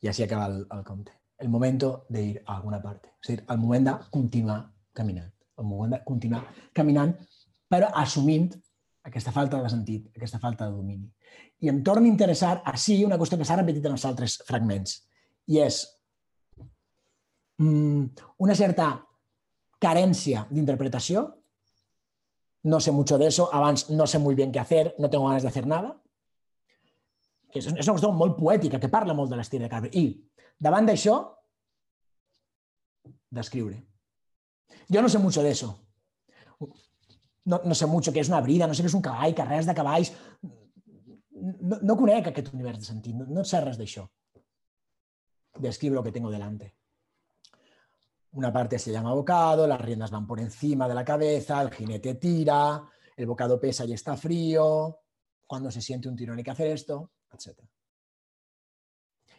I així acaba el, el conte. El moment d'ir a alguna parte. És a dir, el moment de continuar caminant. El moment de continuar caminant, però assumint aquesta falta de sentit, aquesta falta de domini. I em torna a interessar així una qüestió que s'ha repetit en els altres fragments, i és mm, una certa carència d'interpretació, no sé mucho de eso, abans no sé muy bien qué hacer, no tengo ganas de hacer nada, que és una qüestió molt poètica, que parla molt de l'estil de Carver. I, davant d'això, d'escriure. Jo no sé mucho de eso. No, sé mucho què és una brida, no sé què és un cavall, carrers de cavalls. No, no conec aquest univers de sentit, no, no sé res d'això. Describe lo que tengo delante. Una parte se llama bocado, las riendas van por encima de la cabeza, el jinete tira, el bocado pesa y está frío, cuando se siente un tirón hay que hacer esto etc.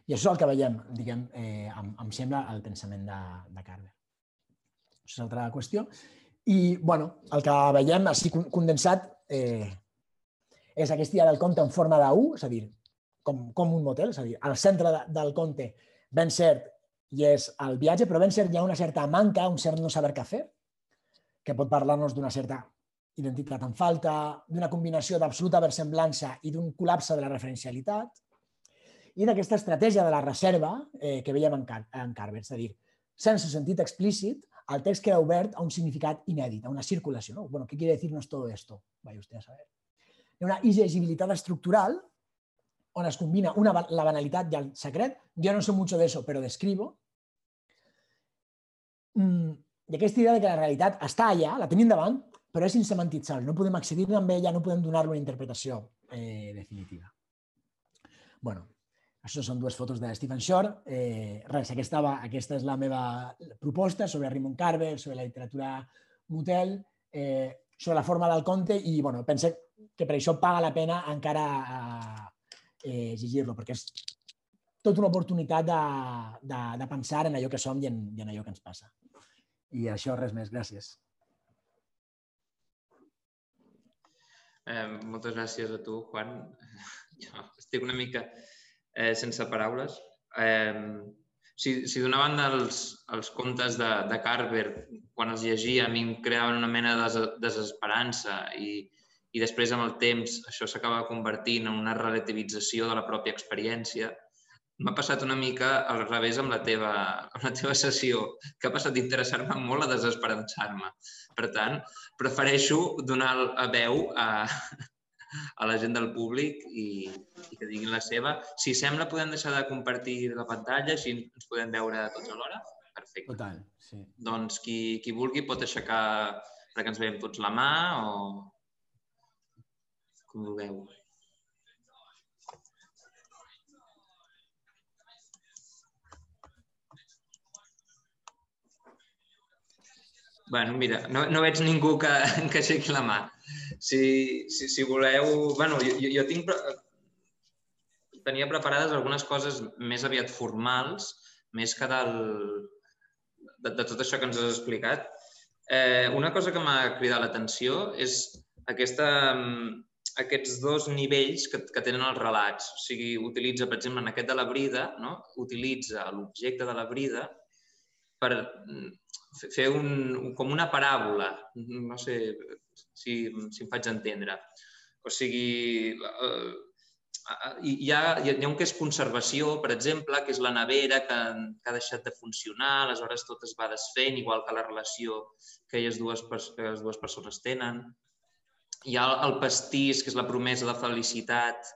I això és el que veiem, diguem, eh, em, em de Carver. És altra qüestió. I, bueno, el que veiem així condensat eh, és aquesta idea del conte en forma d'U, és a dir, com, com un motel, és a dir, al centre de, del conte ben cert i és el viatge, però ben cert hi ha una certa manca, un cert no saber què fer, que pot parlar-nos d'una certa identitat en falta, d'una combinació d'absoluta versemblança i d'un col·lapse de la referencialitat, i d'aquesta estratègia de la reserva eh, que veiem en, Car en Carver, és a dir, sense sentit explícit, el text queda obert a un significat inèdit, a una circulació. ¿no? Bueno, ¿qué quiere decirnos todo esto? Vaya usted a saber. Hi una ilegibilitat estructural on es combina una, la banalitat i el secret. Jo no sé mucho de eso, però describo. Mm, I aquesta idea de que la realitat està allà, la tenim davant, però és insemantitzable, no podem accedir amb ella, no podem donar-lo una interpretació eh, definitiva. bueno, això són dues fotos de Stephen Shore. Eh, res, aquesta, va, aquesta és la meva proposta sobre Raymond Carver, sobre la literatura motel, eh, sobre la forma del conte i bueno, pense que per això paga la pena encara eh, llegir-lo, perquè és tota una oportunitat de, de, de pensar en allò que som i en, i en allò que ens passa. I això res més. Gràcies. Eh, moltes gràcies a tu, Juan. Jo estic una mica eh, sense paraules. Eh, si, si d'una banda els, els contes de, de Carver, quan els llegia, a mi em creaven una mena de des, desesperança i, i després amb el temps això s'acaba convertint en una relativització de la pròpia experiència, m'ha passat una mica al revés amb la teva, amb la teva sessió, que ha passat d'interessar-me molt a desesperançar-me. Per tant, prefereixo donar a veu a, a la gent del públic i, i que diguin la seva. Si sembla, podem deixar de compartir la pantalla, així ens podem veure tots alhora. Perfecte. Total, sí. Doncs qui, qui vulgui pot aixecar perquè ens veiem tots la mà o com vulgueu. bueno, mira, no, no veig ningú que, que aixequi la mà. Si, si, si voleu... bueno, jo, jo tinc... Tenia preparades algunes coses més aviat formals, més que del, de, de tot això que ens has explicat. Eh, una cosa que m'ha cridat l'atenció és aquesta, aquests dos nivells que, que tenen els relats. O sigui, utilitza, per exemple, en aquest de la brida, no? utilitza l'objecte de la brida per fer un, com una paràbola, no sé si, si em faig entendre. O sigui, eh, hi ha, hi ha un que és conservació, per exemple, que és la nevera que, que ha deixat de funcionar, aleshores tot es va desfent, igual que la relació que aquelles dues, que les dues persones tenen. Hi ha el pastís, que és la promesa de felicitat,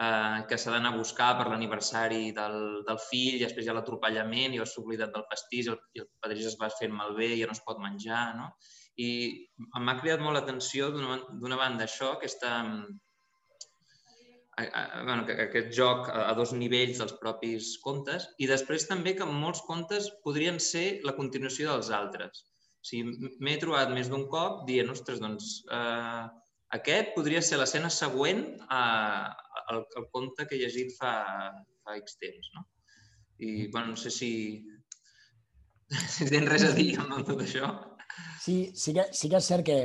eh, que s'ha d'anar a buscar per l'aniversari del, del fill i després hi ha l'atropellament i s'ha oblidat del pastís i el, i el padrí es va fent malbé ja no es pot menjar, no? I m'ha cridat molt l'atenció d'una banda això, aquesta, a, a, bueno, aquest joc a, a dos nivells dels propis contes i després també que molts contes podrien ser la continuació dels altres. O sigui, m'he trobat més d'un cop dient, ostres, doncs, eh, aquest podria ser l'escena següent a, el, el conte que he llegit fa, fa X temps, no? I, bueno, no sé si, si tens res a dir amb tot això. Sí, sí que, sí que és cert que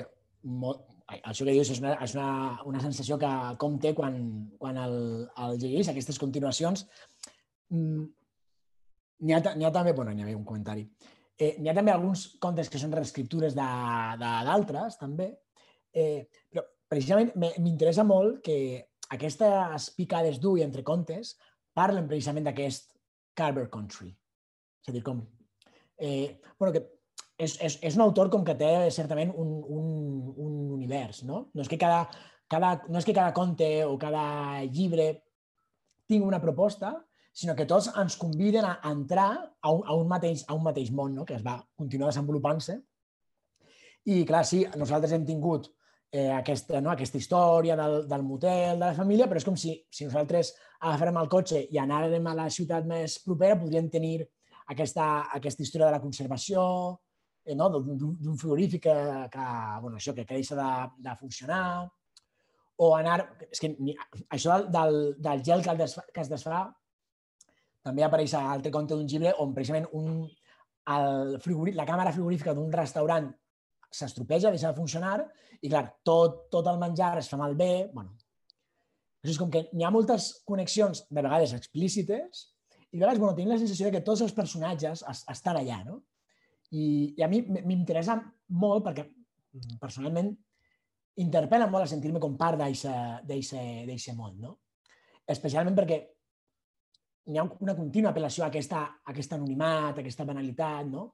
molt, això que dius és una, és una, una sensació que com té quan, quan el, el llegeix, aquestes continuacions. Mm, n'hi ha, ha també, bueno, n'hi havia un comentari, eh, n'hi ha també alguns contes que són reescriptures d'altres, també, eh, però precisament m'interessa molt que aquestes picades d'ull entre contes parlen precisament d'aquest Carver Country. És a dir, com... Eh, bueno, que és, és, és un autor com que té certament un, un, un univers, no? No és, que cada, cada, no és que cada conte o cada llibre tingui una proposta, sinó que tots ens conviden a entrar a un, a un, mateix, a un mateix món no? que es va continuar desenvolupant-se. I, clar, sí, nosaltres hem tingut eh, aquesta, no? aquesta història del, del motel, de la família, però és com si, si nosaltres agafem el cotxe i anàrem a la ciutat més propera, podríem tenir aquesta, aquesta història de la conservació, eh, no? d'un frigorífic que, que, bueno, això, que, deixa de, de funcionar, o anar... És que això del, del, del gel que, es, que es desfà també apareix a l'altre conte d'un llibre on precisament un, el la càmera frigorífica d'un restaurant s'estropeja, deixa de funcionar i, clar, tot, tot el menjar es fa malbé. Bueno, és com que n'hi ha moltes connexions, de vegades explícites, i de vegades bueno, tinc la sensació de que tots els personatges es, estan allà, no? I, i a mi m'interessa molt perquè personalment interpel·la molt a sentir-me com part d'aquest món, no? Especialment perquè hi ha una contínua apel·lació a aquesta, a aquest anonimat, a aquesta banalitat, no?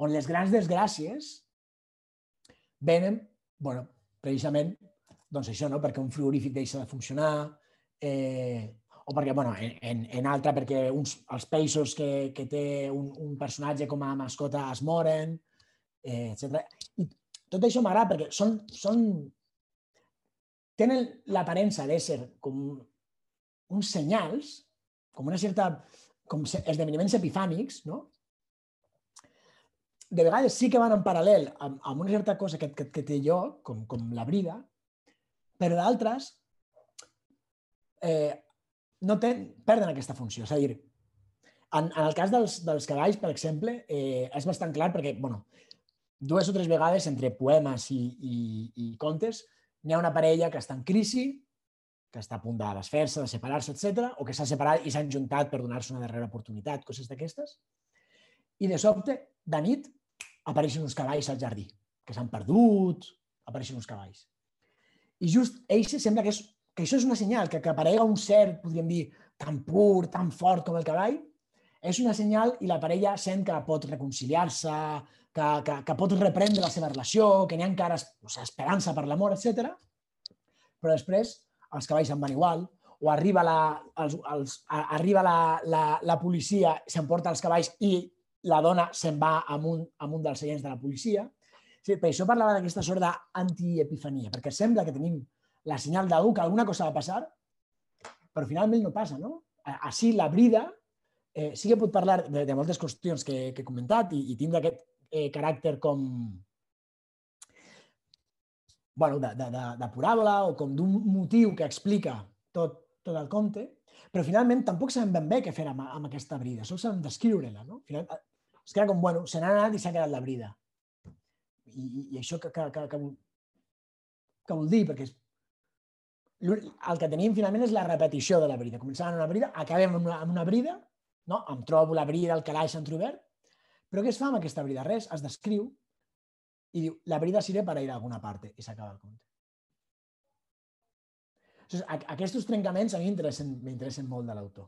on les grans desgràcies venen, bueno, precisament, doncs això, no? perquè un frigorífic deixa de funcionar, eh, o perquè, bueno, en, en altra, perquè uns, els peixos que, que té un, un personatge com a mascota es moren, eh, etc. I tot això m'agrada perquè són, són, tenen l'aparença d'ésser com uns senyals, com una certa com esdeveniments epifànics, no? de vegades sí que van en paral·lel amb, amb una certa cosa que, que, que té lloc, com, com la brida, però d'altres eh, no ten, perden aquesta funció. És a dir, en, en el cas dels, dels cavalls, per exemple, eh, és bastant clar perquè, bueno, dues o tres vegades entre poemes i, i, i contes n'hi ha una parella que està en crisi, que està a punt de desfer-se, de separar-se, etc, o que s'ha separat i s'han juntat per donar-se una darrera oportunitat, coses d'aquestes. I de sobte, de nit, apareixen uns cavalls al jardí, que s'han perdut, apareixen uns cavalls. I just eixe sembla que, és, que això és una senyal, que, que aparega un ser, podríem dir, tan pur, tan fort com el cavall, és una senyal i la parella sent que pot reconciliar-se, que, que, que pot reprendre la seva relació, que n'hi ha encara o sigui, esperança per l'amor, etc. Però després els cavalls se'n van igual, o arriba la, els, els, arriba la, la, la policia, s'emporta els cavalls i la dona se'n va amunt, amunt dels seients de la policia. Sí, per això parlava d'aquesta sort d'antiepifania, perquè sembla que tenim la senyal d'algú que alguna cosa va passar, però finalment no passa, no? Així la brida eh, sí que pot parlar de, de moltes qüestions que, que he comentat i, i tindre aquest eh, caràcter com bueno, de, de, de, de paràbola o com d'un motiu que explica tot, tot el conte, però finalment tampoc sabem ben bé què fer amb, amb aquesta brida, sols sabem descriure-la. No? Final, es queda com, bueno, se n'ha anat i s'ha quedat la brida. I, i, això que, que, que, que, que vol dir? Perquè el que tenim finalment és la repetició de la brida. Començàvem amb una brida, acabem amb una, amb una brida no? Em trobo la brida, el calaix entreobert, però què es fa amb aquesta brida? Res, es descriu i diu, la brida sirve para ir a alguna parte i s'acaba el conte. Aquests trencaments a mi m'interessen molt de l'autor.